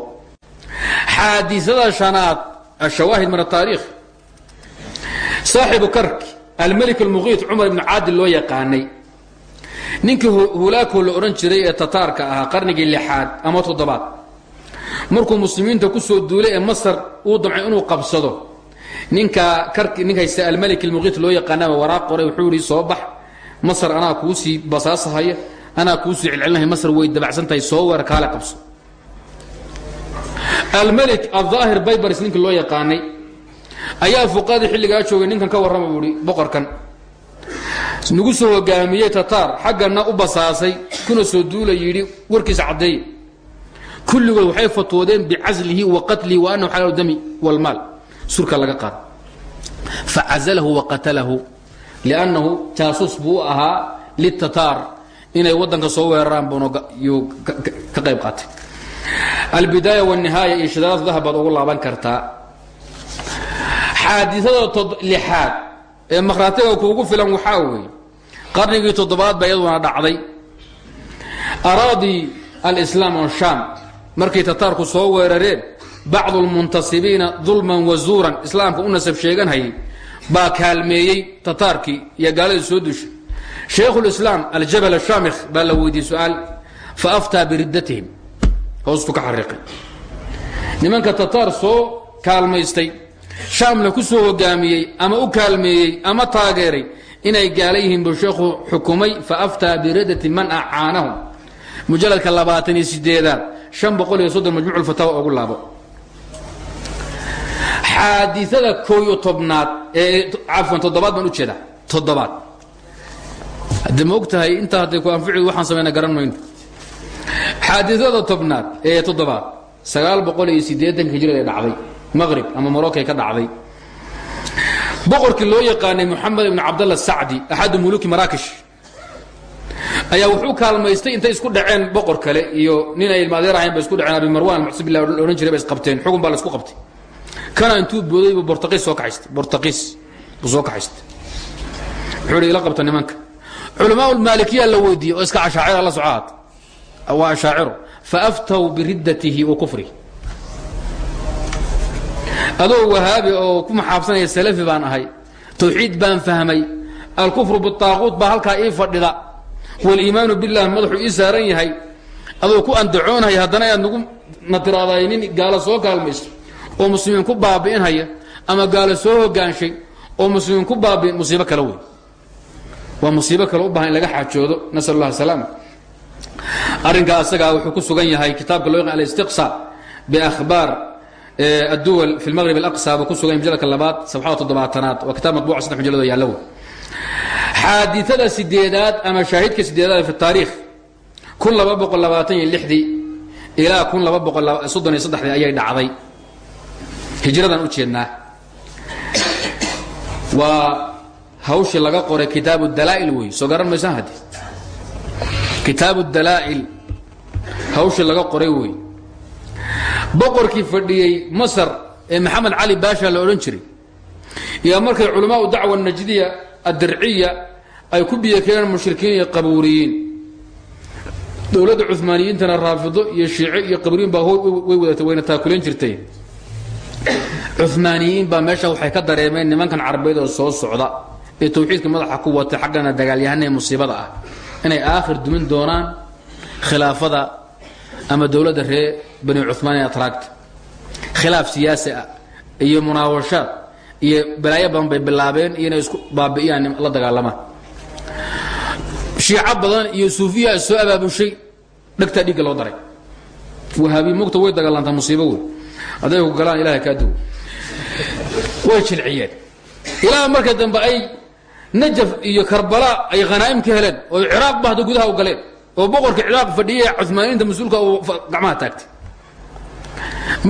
Xaadisada shanaad ashawaahid min ataariikh saaxibu karki almelik almuqiit cumar ibnu caadil loo yaqaanay. Ninkii hulaakoo la odhan jiray ee tataarka ahaa qarnigii lixaad ama toddobaad markuu muslimiinta ku soo duulay ee masar uu damcay inuu qabsado. Ninka nin haysta almalik almuqiit loo yaqaanaaba waraaq qoray wuxuu yihi soo bax. Masar anaa kuu sii basaasahaya anaa kuu sii celcelinaya masar way dabacsan soo weer kaale qabso. Almalik adaahir baybars ninkii loo yaqaanay ayaa fuqadii xilligaa joogay. Ninkan ka warama buu ihi boqorkan nagu soo hogaamiyey tataar xaggana u basaasay. Kuna soo duula yidhi warkiis caddeey kulligood waxay fatwoodeen bicaslihi wa qatlihi wa anahu xalaal dami wlmaal surka laga qaad facazalahu wa qatalahu liannahu jaasuus buu ahaa litataar inay waddanka soo weeraraan bunyuu ka qayb qaatay. Albidaaya wanihaaya iyo shadaadadaha baad ugu laaban kartaa. Xaadiada lixaad ee makhraatiga kuugu filan waxaa weeye qarnigii toddobaad baa iyaduna dhacday. Araadii alislaam on sham markay tataarku soo weerareen bacdu اlmuntasibiina dulman wazuuran islaamka u nasab sheeganhayay baa kaalmeeyey tataarkii iyo gaaladii soo dushay shaykhulislaam aljabal ashamikh baa la weydiiyey su'aal faaftaa biriddatihim hoostu ka xariiqay. Nimanka tataar soo kaalmaystay shaamna ku soo hogaamiyey ama u kaalmeeyey ama taageeray inay gaala yihiin buu sheekhu xukumay faaftaa biridati man acaanahum mujaladka labaatan iyo sideedaad shan boqol iyo soddon majmuuc fataawa ugu laabo. Xaadiثada koo iyo tobnaad ee cafwan toddobaad baan u jeedaa toddobaad. Haddii ma og tahay ku anfici waxaan samayna garan mayno tobnaad ee toddobaad sagaal boqol ee dhacday maqrib ama morocay ka dhacday. Boqorkii loo yaqaanay moxamed ibn cabdalla sacdi axadu muluki maraakish ayaa wuxuu kaalmaystay intay isku dhaceen boqor kale iyo nin ay ilmaadeer ahayn ba isku dhaceen abi marwan muxsib billah odhan jiray ba isqabteen. Xugun baa la isku qabtay. Kana intuu booday buu bortaqiis soo kaxaystay. Bortaqiis soo kaxaystay. Wuxuu ihi ila nimanka. Culamaa ulmaalikiya la weydiiyey iska cashaacira la socaad waa ashaaciro faaftaw biriddatihi wa kufrihi adoo wahaabi oo ku maxaabsanaya salafi baan ahay tawxiid baan fahmay. Alkufru bitaaquut baa halkaa ii fadhida waliimaanu bilah madaxuu ii saaran yahay adoo ku andacoonhaya haddana aad nagu natiraadaay nin soo kaalmayso oo muslimiin ku baabi'inhaya ama gaalo soo hogaanshay oo muslimiin ku baabi'in musiibo kale wey waa musiibo kale u baahan in laga xaajoodo nasal allah salaama arrinkaa asagaa wuxuu ku sugan yahay kitaabka loo yaqaan alistiqsa biakhbaar adduwal fi lmaqrib alaqsa buu ku sugan yahay majalka labaad sabxada toddobaatanaad waa kitaab matbuuca saddex yaalla wey xaadiثada sideedaad ama shaahidka sideedaad fi taariikh kun laba boqol labaatan iyo lixdii ilaa kun laba boqol soddon iyo saddexdii ayay dhacday. Hijradan u jeednaa. Waa hawshii laga qoray kitaabu dalaa'il wey soo garan maysaan haddi kitaabu dalaa'il hawshii laga qoray wey. Boqorkii fadhiyey masar ee maxamed cali baasha la odhan jiray iyo markay culamaau dacwa najdiya addirciya ay ku biyakeeneen mushrikiin iyo qabuuriyiin. Dowladda cumaaniyiintana raafido iyo shiice iyo qabuuriyiin baa way wadatay wayna taakuleen jirtay. Cumaaniyiin baa meesha waxay ka dareemeen nimankan carabeed oo soo socda. Ee tawxiidka madaxa ku watay xaggana dagaalyahanee musiibada ah. Inay aakhir dumin doonaan khilaafada ama dowladda reer bani cumaan ee atraagta. Khilaaf siyaasi ah iyo munaawashaad iyo balaayo badan bay bilaabeen iyo inay isku baabi'iyaan la dagaalamaan shiico badan iyo suufiya soo abaabushay dhegtaa dhiigga loo daray. Wahaabi mugta way dagaalantaa musiibo wey hadday ku galaan ilahay kaa duwo way jilciyeen. Ilaa marka dambe ay najaf iyo karbala ay khanaa'im ka heleen oo ciraaq ba hadda gudaha u galeen oo boqorka ciraaq fadhiya cumaaniinta mas'uulka uu gacmaha taagtay.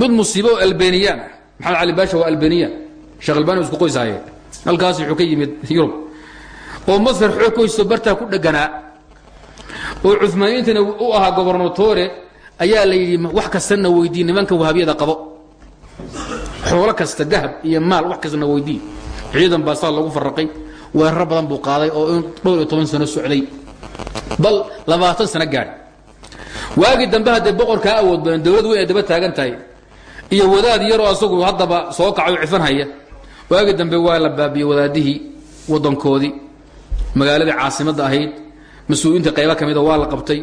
Mid musiibo oo albaniyaan ah maxamed cali baasha waa albaniyaan sheekh albani isku qoysaayeen halkaas wuxuu ka yimid yurub oo masar xoog bartaa ku dheganaa oo cumaaniyiintana u ahaa gobernatore ayaa la yidhi wax kastana weydii nimanka wahaabiyada qabo. Xoolo kasta dahab iyo maal wax kastana weydii. Ciidan baa saa lagu faraqay weeraro badan buu qaaday oo dhowr iyo toban sano socday. Bal labaatan sano gaadh. Waagii dambe haddee boqorkaa awood badan dowlad weyn ay daba taagan tahay iyo wadaad yaroo asagu haddaba soo kacayo cifanhaya waagii dambe waa la baabiyey wadaadihii wadankoodii magaaladii caasimadda ahayd mas'uuliyiinta qayba ka mida waa la qabtay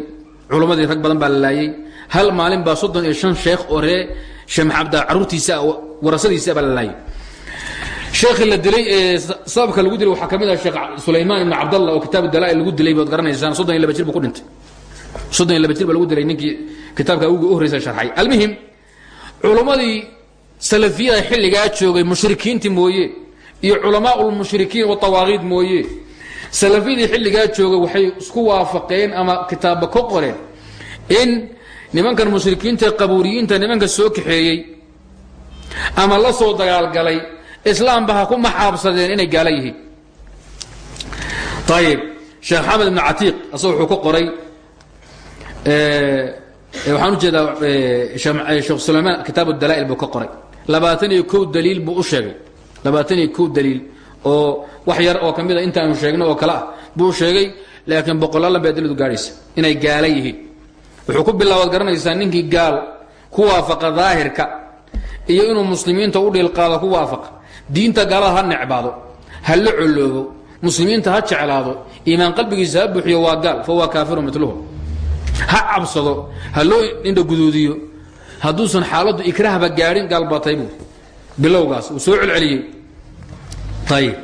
culummadii rag badan baa la laayey hal maalin baa soddon iyo shan sheekh oo sheekh maxamda caruurtiisa warasadiisa baa la laayay. Sheekhii la dilay ee sababka lagu dilay waxaa ka ah sheekh sulaymaan ibn cabdallah oo kitaabu dalaa'il lagu dilay baad garanaysaan soddon iyo laba jir buu ku dhintay. Soddon iyo laba jir baa lagu dilay ninkii kitaabka ugu horreysa sharxay. Almuhim culummadii salafiyada xilligaa joogay mushrikiintii mooye iyo culamaa lmushrikiin watawaaqiid mooye salafiyadii xilligaa joogay waxay isku waafaqeen ama kitaabba ka qoreen in nimankan mushrikiinta qabuuriyiinta nimanka soo kaxeeyey ama la soo dagaalgalay islaamba ha ku maxaabsadeen inay gaala yihiin. Ayib sheekh xamed ibn catiiq asag wuxuu ka qoray waxaan u jeedaa sheekh sulaymaan kitaab dalaa'il buu ka qoray. Labaatan iyo kow daliil buu u sheegay. Labaatan iyo kow daliil oo wax yar oo ka mida intaanu sheegno oo kale ah buu sheegay laakiin boqolaalan bay adiladu gaadhaysa inay gaala yihiin. Wuxuu ku bilaabaad garanaysaa ninkii gaal ku waafaqa daahirka iyo inuu muslimiinta u dhiilqaado ku waafaqa. Diinta gaalada ha necbaado ha la coloobo muslimiinta ha jeclaado iimaan qalbigiisa ha buuxiyo waa gaal fa waa kaafiru miluhu ha cabsado ha loo indha guduudiyo hadduusan xaaladdu ikrahba gaadhin gaal batay buu bilowgaas uu soo celceliyey. Ayib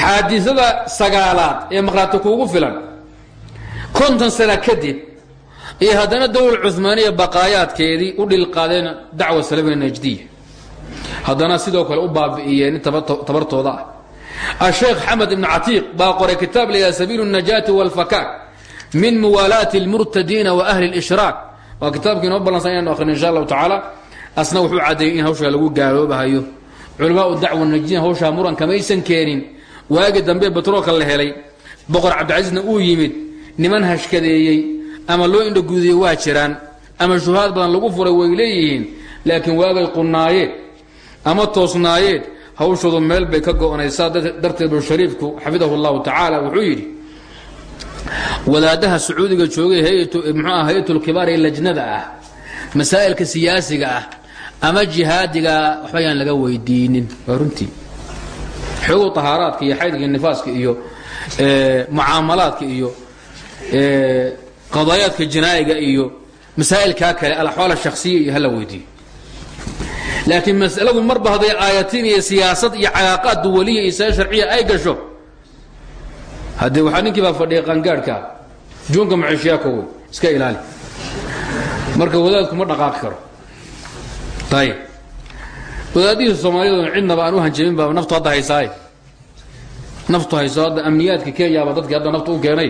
xaadisada sagaalaad ee maqhraati kuugu filan konton sana kadib iyo haddana dowla cumaaniya baqaayaadkeedii u dhilqaadeen dacwa salafina najdiya haddana sidoo kale u baabi'iyeen in tabartooda ah asheekh xamed ibn catiiq baa qoray kitaab layaha sabiilu الnajaati wاlfakaak min muwaalaati اlmurtadiina wa ahli اlishraak waa kitaabkii inoo ballansan inaynu akhrin insha allahu tacaala asna wuxuu caddeeyey in hawshaa lagu gaaloobahayo culamaau dacwa najdiin hawshaa muran kamaysan keenin waagi dambe batroolka la helay. Boqor cabdicasiisna uu yimid niman hashkadeeyey ama loo indhaguudiyey waa jiraan ama shuhaad badan lagu furay way leeyihiin laakiin waagay qunnaayeen ama toosnaayeen hawshoodu meel bay ka go'naysaa darteed buu shariifku xafidahu llahu tacaala wuxuu yidhi wadaadaha sacuudiga joogay mxuah hay'atulkibaar ee lajnada ah masaa'ilka siyaasiga ah ama jihaadiga waxba yaan laga weydiinin. Waa runtii xoogow tahaaraadka iyo xaydka iyo nifaaska iyo mucaamalaadka iyo qadaayaadka jinaa'iga iyo masaa'ilkaa kale alaxwaal shakhsiya iyo hala weydiiyo laakiin masaladu marba hadday aayatiin iyo siyaasad iyo calaaqaad duwaliya iyo saa sharciya ay gasho haddee waxaa ninkii baa fadhiya qangaadhka juunka maciishiyaaka wey iska ilaali. Marka wadaadku ma dhaqaaqi karo. Ayib wadaadihiisa soomaaliyadu cidnaba aan u hanjabin baa naftu hadda haysaaye naftu hayso hadda amniyaadka kenyaaba dadkii hadda naftu u keenay.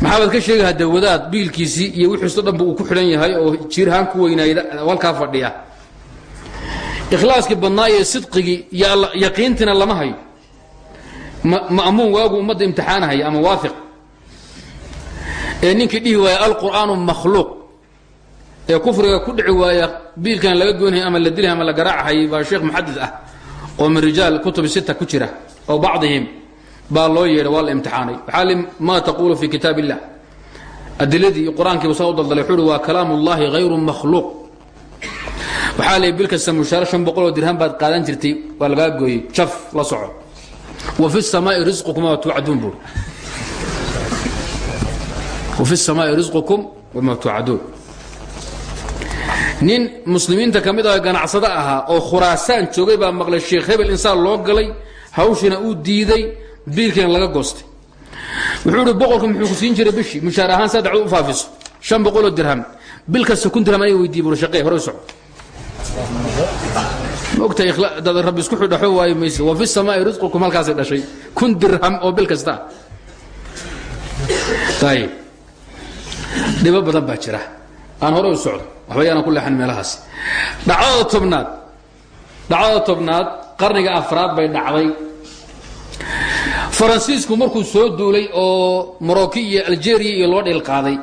Maxaabaad ka sheegi haddee wadaad biilkiisii iyo wixiiso dhanba uu ku xidhan yahay oo jiirhaan ku weynaayda halkaa fadhiya. Ikhlaaskii badnaa iyo sidqigii iyo yaqiintiina lama hayo. Ma'muun waagu ummadda imtixaanahaya ama waafiq. Ee ninkii dhihi waaya alqur'aanu makhluuq ee kufriga ku dhici waaya biilkan laga goynhay ama la dilhay ama la garaacahayay baa sheekh muxadid ah oo min rijaal kutubi sita ku jira oo bacdihim baa loo yeedhay waa la imtixaanay. Waxaa maa taquulu fi kitaab illah adiladii iyo qur'aankiiba saa u daldalay wuxuu uhi waa kalaam ullahi hayru makhluuq. Waxaa leey bil kasta mushaare shan boqoloo dirham baad qaadan jirtay waa lagaa gooyey jaf la soco. Wa fi samaa'i risqukum tuucaduun buuri wa fi samaa'i risqukum wama tuucaduun nin muslimiinta ka mid ah ganacsado ahaa oo khuraasaan joogay baa maqlay sheekh hebel insaan loo galay hawshina uu diiday biilkiina laga goostay. Wuxuu ihi boqolka muxuu ku siin jiray bishii? Mushaar ahaan saa dacwad u faafiso. Shan boqoloo dirham. Bil kasta kun dirham aniga weydiiye buri shaqee hore soco. Maogtahay dad rabbi isku xidhaxo waayo mayse. Wa fi samaa'i risqukum halkaasay dhashay. Kun dirham oo bil kasta. Ayib dhibo badan baa jira aan hore u socdo waxba yaana ku leexan meelahaas. Dhacdada tobnaad. Dhacdada tobnaad qarniga afraad bay dhacday. Faransiisku markuu soo duulay oo morocco iyo algeria iyo loo dhilqaaday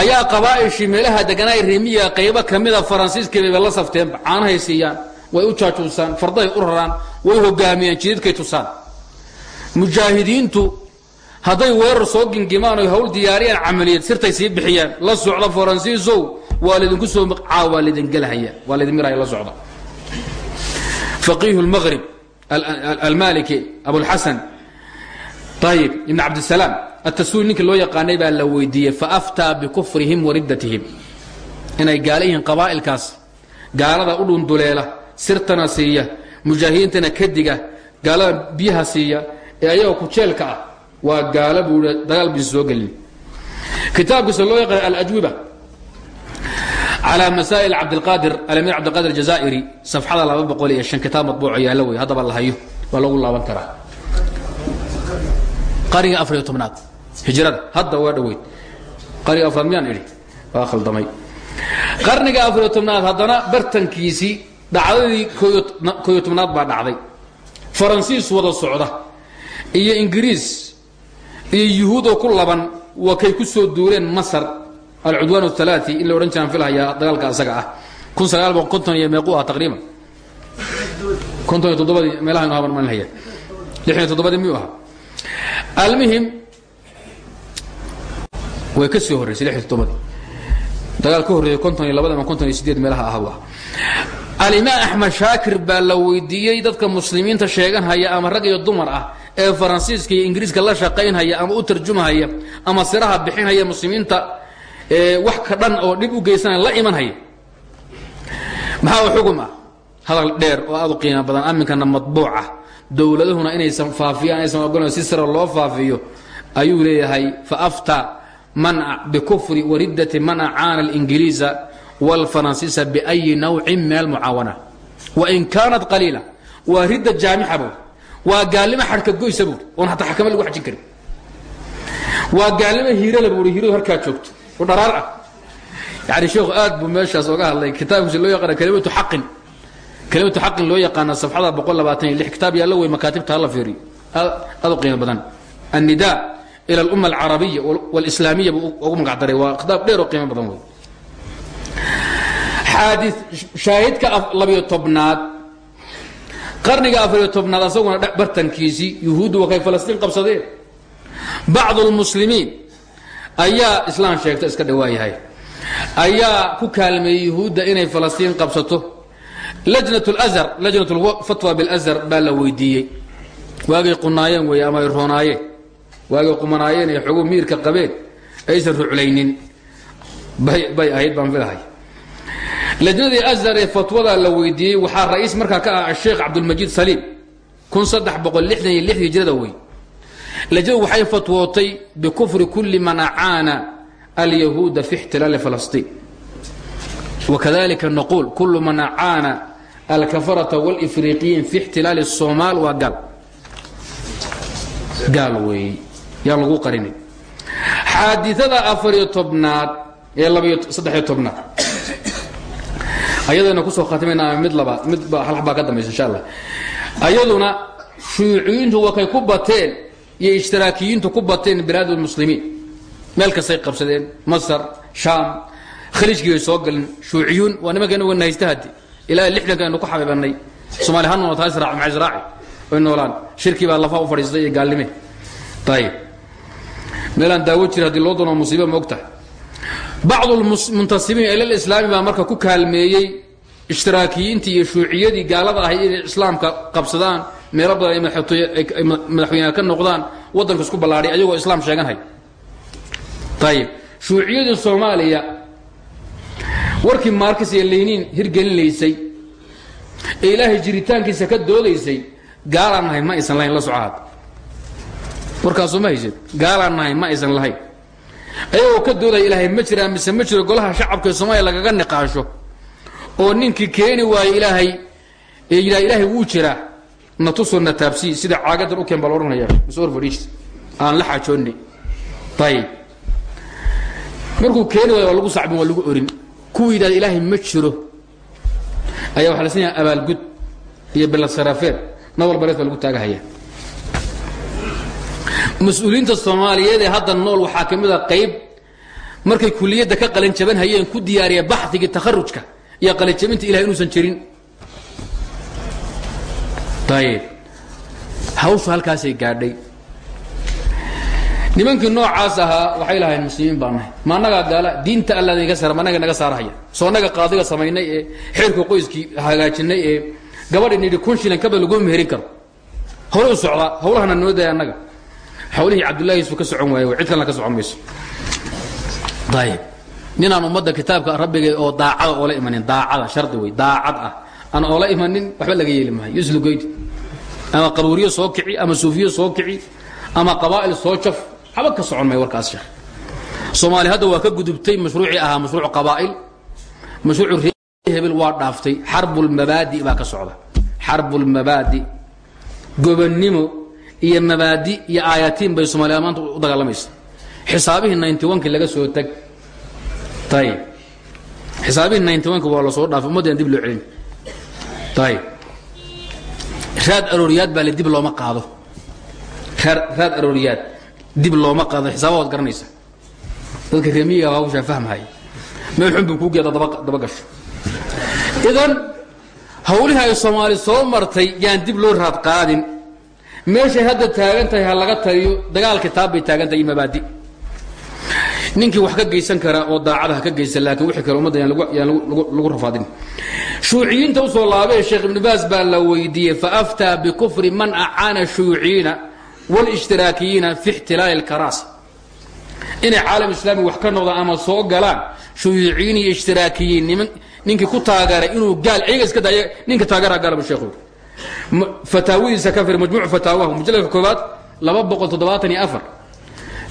ayaa qabaa'ishii meelaha deganaay rimiya qaybo ka mida faransiiskabay la safteenba caanahay siiyaan way u jaajuusaan fardahay u raraan way hogaamiyaan jididkay tusaan. Mujaahidiintu hadday weerar soo gingimaan oy hawl diyaariyaan camaliyad sirtay sii bixiyaan la socda faransiisow waa laydinku soo waa laydin gelhaya waa laydin miraya la socda. Faqiihu lmaqrib almaliki abulxasan. Ayib ibn cabdisalaam atasuuli ninkii loo yaqaanay baa la weydiiyey faaftaa bikufrihim wariddatihim inay gaala yihiin qabaa'ilkaas. Gaalada u dhunduleela sirtana siiya mujaahidiintana kadiga gaalada biyaha siiya ee ayagoo kujeelka ah waa gaala buu dagaal biisa soo gelin kitaabkiisa loo yaqaan alajwiba. Calى masaa'il cabdilqaadir alamir cabdilqaadir jazaa'iri safxada laba boqol iyo shan kitaab matbuuco yaalla wey haddaba la waa lagu laaban karaa. Qariga afariyo tobnaad hijrada hadda waa dhoweyd. Qariga afraad miyaan idhi? Waa khaldamay. Qarniga afariyo tobnaad haddana bartankiisii dhacdadii koyo tobnaad baa dhacday. Faransiis wada socda iyo ingiriis iyo yuhuudoo ku laban waa kay ku soo duuleen masar alcudwaan alaai in la odhan jiraan filhayaa dagaalka asaga ah. kun sagaal boqol konton iyo meequu ah taqriiban. konton iyo toddobadii meelaha inu habarmarinhaya lix iyo toddobadii miyuu ahaa? Almuhim way ka sii horraysay lix iyo toddobadii dagaal ka horreeyay konton iyo labada ama konton iyo sideed meelaha ah waa. Alimaam axmed shaakir baa la weydiiyey dadka muslimiinta sheeganhaya ama rag iyo dumar ah ee faransiiska iyo ingiriiska la shaqaynhaya ama u tarjumahaya ama siraha bixinhaya muslimiinta wax ka dhan oo dhib u geysanaya la imanhaya. Maxaa xugum ah? Hadal dheer oo aad u qiimo badan aminkana matbuuc ah. Inaysan faafiyaan aysan ogolan si sira loo faafiyo ayuu leeyahay faafta man bikufri wariddati man acaana alingiliisa wاlfaransiisa biأyi nawcin min almucaawana wain kaanat qaliila. Waa ridda jaamixa buur waa gaalnimo xadhka goysa buur oon hataa xakama lagu xajin karin. Waa gaalnimo hiirala buuri hiiradu halkaa joogto. Oo dharaar ah. Yani sheekhu aad buu meeshaas oga hadlay. Kitaabkiisa loo yaqaana kalimatu xaqin. Kalimatu xaqin loo yaqaana safxada boqol labaatan iyo lix. Kitaab yaallo wey makaatibta hala fiiriyo. Aad u qiimo badan. Annida ila alumma alcarabiya walislaamiya buu ugu magac daray. Waa kitaab dheer oo qiimo badan wey xaadi shaahidka labiyo tobnaad qarniga afariyo tobnaad asaguna bartankiisii yuhuuddu wakay falastiin qabsadeen. Bacdu lmuslimiin ayaa islaan sheegta iska dhawaayahay ayaa ku kaalmeeyey yuhuudda inay falastiin qabsato. Lajnat lazar lajnat lfatwa bilazar baa la weydiiyey. Waagay qunaayeen wey ama ay roonaayeen? Waagay qumanaayeen ay xogu miirka qabeen? Aysan ruclaynin. Bay ahayd baan filahay lajnadii asar ee fatwada la weydiiyey waxaa ra'iis markaa ka ah asheekh cabdulmajiid saliim hijrada wey lajnadu waxay fatwootay bikufri kulli man acaana alyahuuda fi ixtilaali falastiin. Wakadalika naquul kullu man acaana alkafarata wاlifriiqiyiin fi ixtilaali soomaal waa gaal. Gaal weeye yaa lagu qarinay xaadiثada afariyo tobnaad ee saddex iyo tobnaad ayadana ku soo khatimayna mid labaad mid hal baa ka dambaysa insha allah ayaduna shuuciyiintu wakay ku bateen iyo ishtiraakiyiintu ku bateen bilaad اlmuslimiin meel kastay qabsadeen masar shaam khaliijkii bay soo galin. Shuuciyuun waa nimankeena wana haysta haddi ilaa lixdanka aynu ku xabiibanay somaali ha noolata israac maxa israaci way noolaan. Shirkii baa lafa u fadhiistay iyo gaalnime ayib meelaan daawo jira haddii loo doono musiiba ma og tahay bacdu lmuntasibiin ila lislaami baa marka ku kaalmeeyey ishtiraakiyiintii iyo shuuciyadii gaalada ahay inay islaamka qabsadaan meelo badan ay madaxweyneha ka noqdaan waddanka isku ballaadhay ayagoo islaam sheeganhay ayib shuuciyadii soomaaliya warkii markis iyo leyniin hirgelinaysay ee ilaahay jiritaankiisa ka doodaysay gaalaan nahay ma aysan lahayn la socaad warkaasoo ma haysid gaalaan nahay ma aysan lahayn ayagoo ka doodaya ilaahay ma jiraa mise ma jiro golaha shacabka soomaaliya lagaga niqaasho? Oo ninkii keeni waayo ilaahay ee yidhaha ilaahay wuu jiraa. Na na taabsii sida caagadan u keen baa la odhanaya. Or fadhiis aan la xaajoonnay ayib markuu keeni waayo waa lagu sacbin waa lagu orin. Kuwa yidhahda ilaahay ma jiro. Ayaa waxa la sin yahay abaalgud iyo bilasarafeer nabal bareed baa lagu taagahaya mas'uuliyiinta soomaaliyeed ee hadda nool waxaa ka mid a qayb. Markay kuliyadda ka qalinjaban hayeen ku diyaariya baxdigii takharujka iyo qalinjabinta ilahay inuusan jirin. Ayib hawshu halkaasay gaadhay. Nimankii noocaas ahaa waxay lahayn muslimiin baa nahay ma annagaa gaala diinta alla naga saar ma annaga naga saarahaya soo annaga qaadiga samaynay ee xeerka qoyskii hagaajinay ee gabadhi nidhi kun shilin kabad laguma meherin karo. Hore u socdaa hawlahana noo annaga hawlihii cabdullaahiisu ka socon waaye cid kalena ka socon mayso. Ayib ninaan ummadda kitaabka rabbiga oo daacada oola imanin daacada shardi wey daacad ah. Aan oola imanin waxba laga yeeli maayo. Yuslugoyd ama qabuuriyo soo kici ama suufiyo soo kici ama qabaa'il soo jaf haba ka socon may warkaas sheekh. Soomaali hadda waa ka gudubtay mashruucii ahaa mashruuc qabaa'il. Mashruucu ree hebel waa dhaaftay. Xarbulmabaadi baa ka socda. Xarbulmabaadi gobonnimo iyo mabaadi iyo aayatiin bay soomaaliya maanta u dagaalamaysa xisaabihii ninty onkii laga soo tag. Ayib xisaabihii ninty onki waa la soo dhaafay ummaddan dib loo celin. Ayib raad arooriyaad baa le dib looma qaado. Raad arooriyaad dib looma qaado. Xisaabahood garanaysa dadka reemiyiga hawshaa fahmhaya meel xun buu kuu geeda daba gasho. Idan hawlihii ay soomaali soo martay yaan dib loo raad qaadin meeshay hadda taagan tahay ha laga taliyo dagaal kitaab bay taagan tahay iyo mabaadi. Ninkii wax ka geysan kara oo daacada ka geysan laakiin wixii kale ummadda yaan lagu rafaadin. Shuuciyiinta u soo laabee sheekh ibnu baas baa la weydiiyey faaftaa bikufri man acaana shuuciyiina wاlishtiraakiyiina fi ixtilaali اlkaraasa inay caalam islaami wax ka noqdaan ama soo galaan shuyuuciyiin iyo ishtiraakiyiin ku taageeray inuu gaal iyaga iska daaya ninka taageera gaalaba sheekhu fataawidiisa ka fir majmuuc fataawahu mujalladka koobaad laba boqol toddobaatan iyo afar.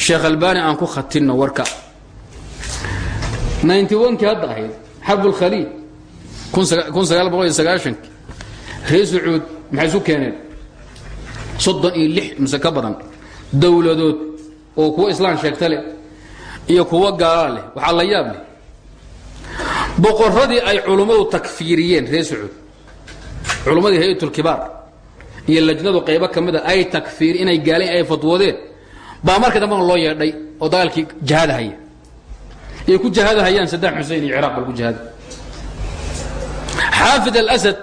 Sheekh albani aan ku khatinno warka. ninety onkii hadda ahayd xarb اlkhaliid kun sagaal boqol iyo sagaashankii reer sacuud maxay isu keeneen? Soddon iyo lix mise ka badan dowladood oo kuwo islaan sheegta leh iyo kuwo gaala leh waxaa la yaab leh. Boqoradii ay culummadu takfiiriyeen reer sacuud culummadii hay'atulkibaar iyo lajnadu qaybo ka mida ay takfiir inay gaaleen ay fatwoodeen baa marka dambana loo yeedhay oo dagaalkii jahaadahaya ay ku jahaadahayaan saddam xusein iyo ciraaq bal ku jahaada xaafid alasad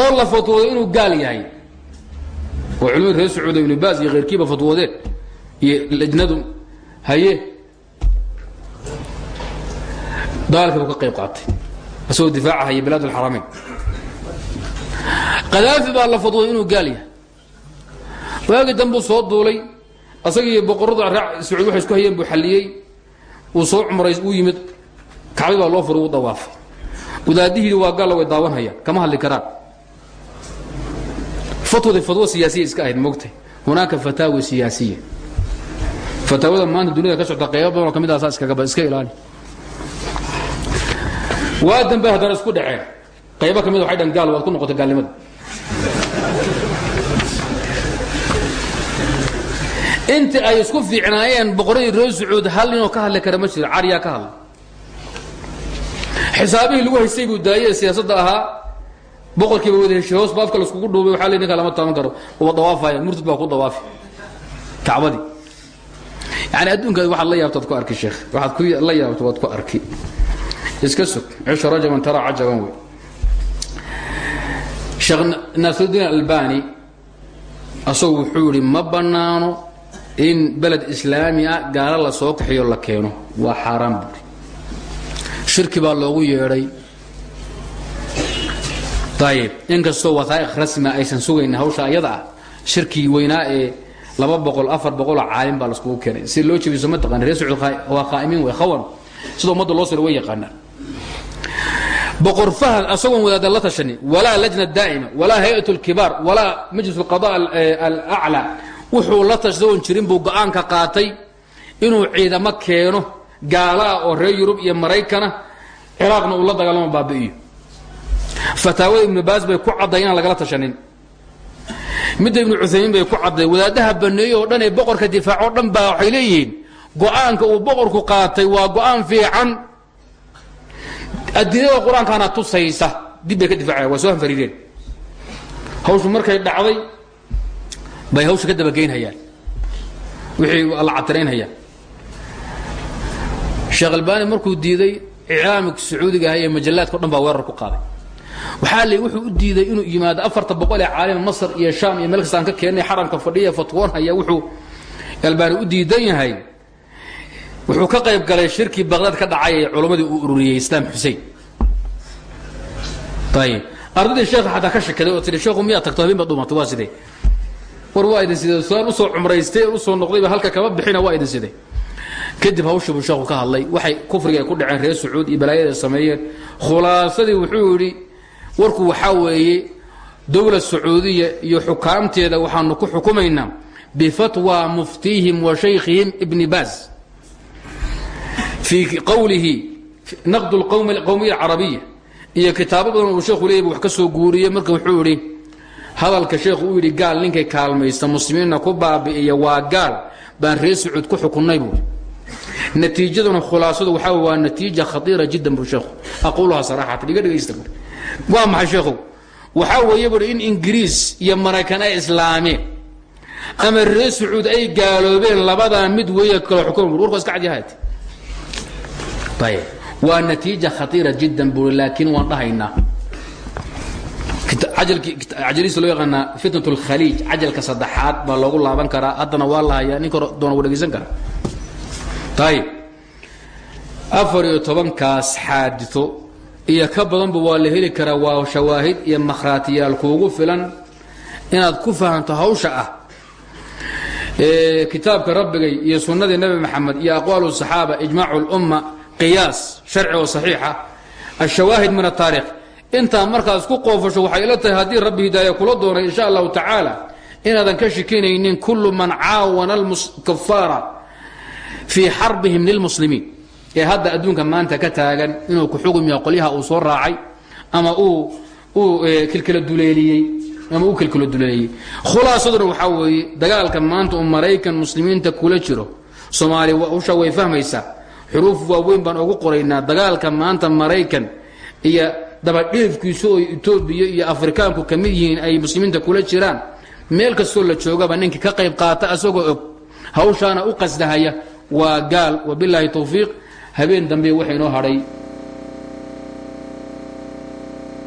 oo la fatwooday inuu gaal yahay. Oo culimada reer sacuuda ibnu baas iyo khayrkiiba fatwoodeen iyo lajnadu haye. Dagaalkii buu ka qayb qaatay. Isagoo difaacahaya bilaad alxaramayn kadaafi baa la fadwooday inuu gaal yahay. Waagi dambuu soo duulay asagii boqoradu sacuud waxay isku hayeen buu xalliyey. Uu soo cumray uu yimid. Kacbi baa loo furay uu dawaafay. Wadaadihiidi waa gaalla way daawanhayaan kama hadli karaan. Fatwada fatwo siyaasiya iska ahayd moogtay hunaaka fataawi siyaasiya fataawada maanta dunida ka socta qaybo badan oo ka mid ah saa iskaga iska ilaali. Waa dambe haddana isku dhaceen. Qaybo ka mid waxay dhan gaal waad ku noqotay gaalnimada inta ay isku fiicnaayeen boqoradii reer sacuud hal ninoo ka hadli kara ma jiro caryaa ka hadla xisaabihii lagu haystay buu daayey siyaasadda ahaa boqorkiiba wada heshay hoos baafka laiskugu dhuubay waxaa le ninka lama taaban karo. Waa dawaafaya murtad baa ku dawaafi. Kacbadii. Yani adduunka waxaad la yaabtaad ku arki sheekh. Waxaad ku la yaabta waad ku arki. Iska sug. Cisho rajaban tara cajaban wey. Sheekh naasirudiin albani asagu wuxuu yidhi ma bannaano in beled islaami ah gaalo la soo kaxiyo la keeno waa xaaraan shirki baa loogu yeedhay ayib inkastoo wasaa'iq rasmia aysan sugayna hawsha ayada ah shirkii weynaa ee laba boqol afar boqoloo caalim baa laskugu keenay si loo jebiso ma taqaan reer sacuud waa qaa'imiin wey khawan sida ummadda loo siro way yaqaanaan boqor fahad asagoon wadaada la tashanin walaa lajna daa'ima walaa hay'at lkibaar walaa majlis alqada alaclaa wuxuu la tashdaon jirin buu go'aanka qaatay inuu ciidamo keeno gaalaah oo reer yurub iyo maraykana ciraaqna uu la dagaalamo baabi'iyo. Fataawada ibnu baas bay ku cadday inaan lagala tashanin. Midda ibnu cuthaymiin bay ku cadday wadaadaha baneeye oo dhan ee boqorka difaac oo dhan baa waxay leeyihiin go'aanka uu boqorku qaatay waa go'aan fiican. Adilada qur'aankaana tusaysa dib bay ka difaacaya waa soo hanfariireen hawshu markay dhacday bay hawsha ka dabageynhayaan wixii la catiraynhayaan sheekh albani markuu diiday iclaamika sacuudiga ahay ee majallaadka o dhan baa weerar ku qaaday. Waxaa le wuxuu u diiday inuu yimaado afarta boqol ee caalima masr iyo shaam iyo meel kastaan ka keennay xaramka fadhiya fatwoonhaya wuxuu albani u diidan yahay. Wuxuu ka qayb galay shirkii baqdaad ka dhacay ee culammadii uu ururiyey islaam xusein ayib ardaydii sheekha xataa ka shakaday oo tii sheekhu miyaad tagto? Habeen baad dhumatay waa sidee war waa idin sidee saan u soo cumraystay u soo noqdayba halka kama bixina waa idin sidee kadib hawshii buu sheekhu ka hadlay waxay kufriga ku dhaceen reer sacuud iyo balaayada sameeyeen. Khulaasadii wuxuu yidhi warku waxaa weeye dowlad sacuudiya iyo xukaamteeda waxaanu ku xukumaynaa bifatwa muftiihim wa shaykhihim ibni baaz fii qowlihi naqd qowmiya carabiya. Iyo kitaabo uu sheekhu leeyay wax ka soo guuriyey marka wuxuu yidhi hadalka sheekhu uu yidhi gaal ninkay kaalmaysta muslimiinna ku baabi'iya waa gaal. Baan reer sacuud ku xukunnay buuri natiijaduna khulaasadu waxaa waa natiija khatiira jiddan buu sheekhu aquuluhaa saraxatan iga dhegaysta buuri waa maxay sheekhu waxaa weeye buuri in ingiriis iyo maraykan ay islaameen ama reer sacuud ay gaaloobeen labadaa mid weeye kala xukuma bur warku iska cadyahaati ayib waa natiija khatiira jiddan buuri laakiin waan dhahaynaa cajaliisa loo yaqaanaa fitnat lkhaliij cajalka saddexaad baa loogu laaban karaa. Haddana waa la hayaa ninka doona wa dhegaysan kara ayib afar iyo tobankaas xaadito. Iyo ka badanba waa la heli karaa. Waa shawaahid iyo makhraatiyaal kuugu filan. Inaad ku fahanto hawsha ah kitaabka rabbigay iyo sunnadii nebi maxamed iyo aqwaalu saxaaba ijmaacu lumma qiyaas sharci oo saxiixa. Ashawaahid min ataarikh intaa markaad isku qoofasho waxay ila tahay haddii rabbi hidaaya kula doonay insha allahu tacaala inaadan ka shikinaynin kullu man caawana alkufaara fii xarbihim lilmuslimiin. Ee hadda adduunka maanta ka taagan inuu ku xugmiya qolyaha uu soo raacay ama uu uu kilkila duleeliyey ama uu kilkilo duleeliyey. Khulaasaduna waxaa weeye dagaalka maanta uu maraykan muslimiinta kula jiro. Soomaaliya hawshaa way fahmaysaa. Xuruuf waaweyn baan ugu qoraynaa. Dagaalka maanta maraykan iyo dabadhiifkiisu oo etoobiya iyo afrikaanku ka mid yihiin ay muslimiinta kula jiraan meel kastoo la joogaba ninkii ka qayb qaata asagoo og hawshaana u qasdahaya waa gaal wabilaahi towfiiq habeen dambe waxa inoo hadhay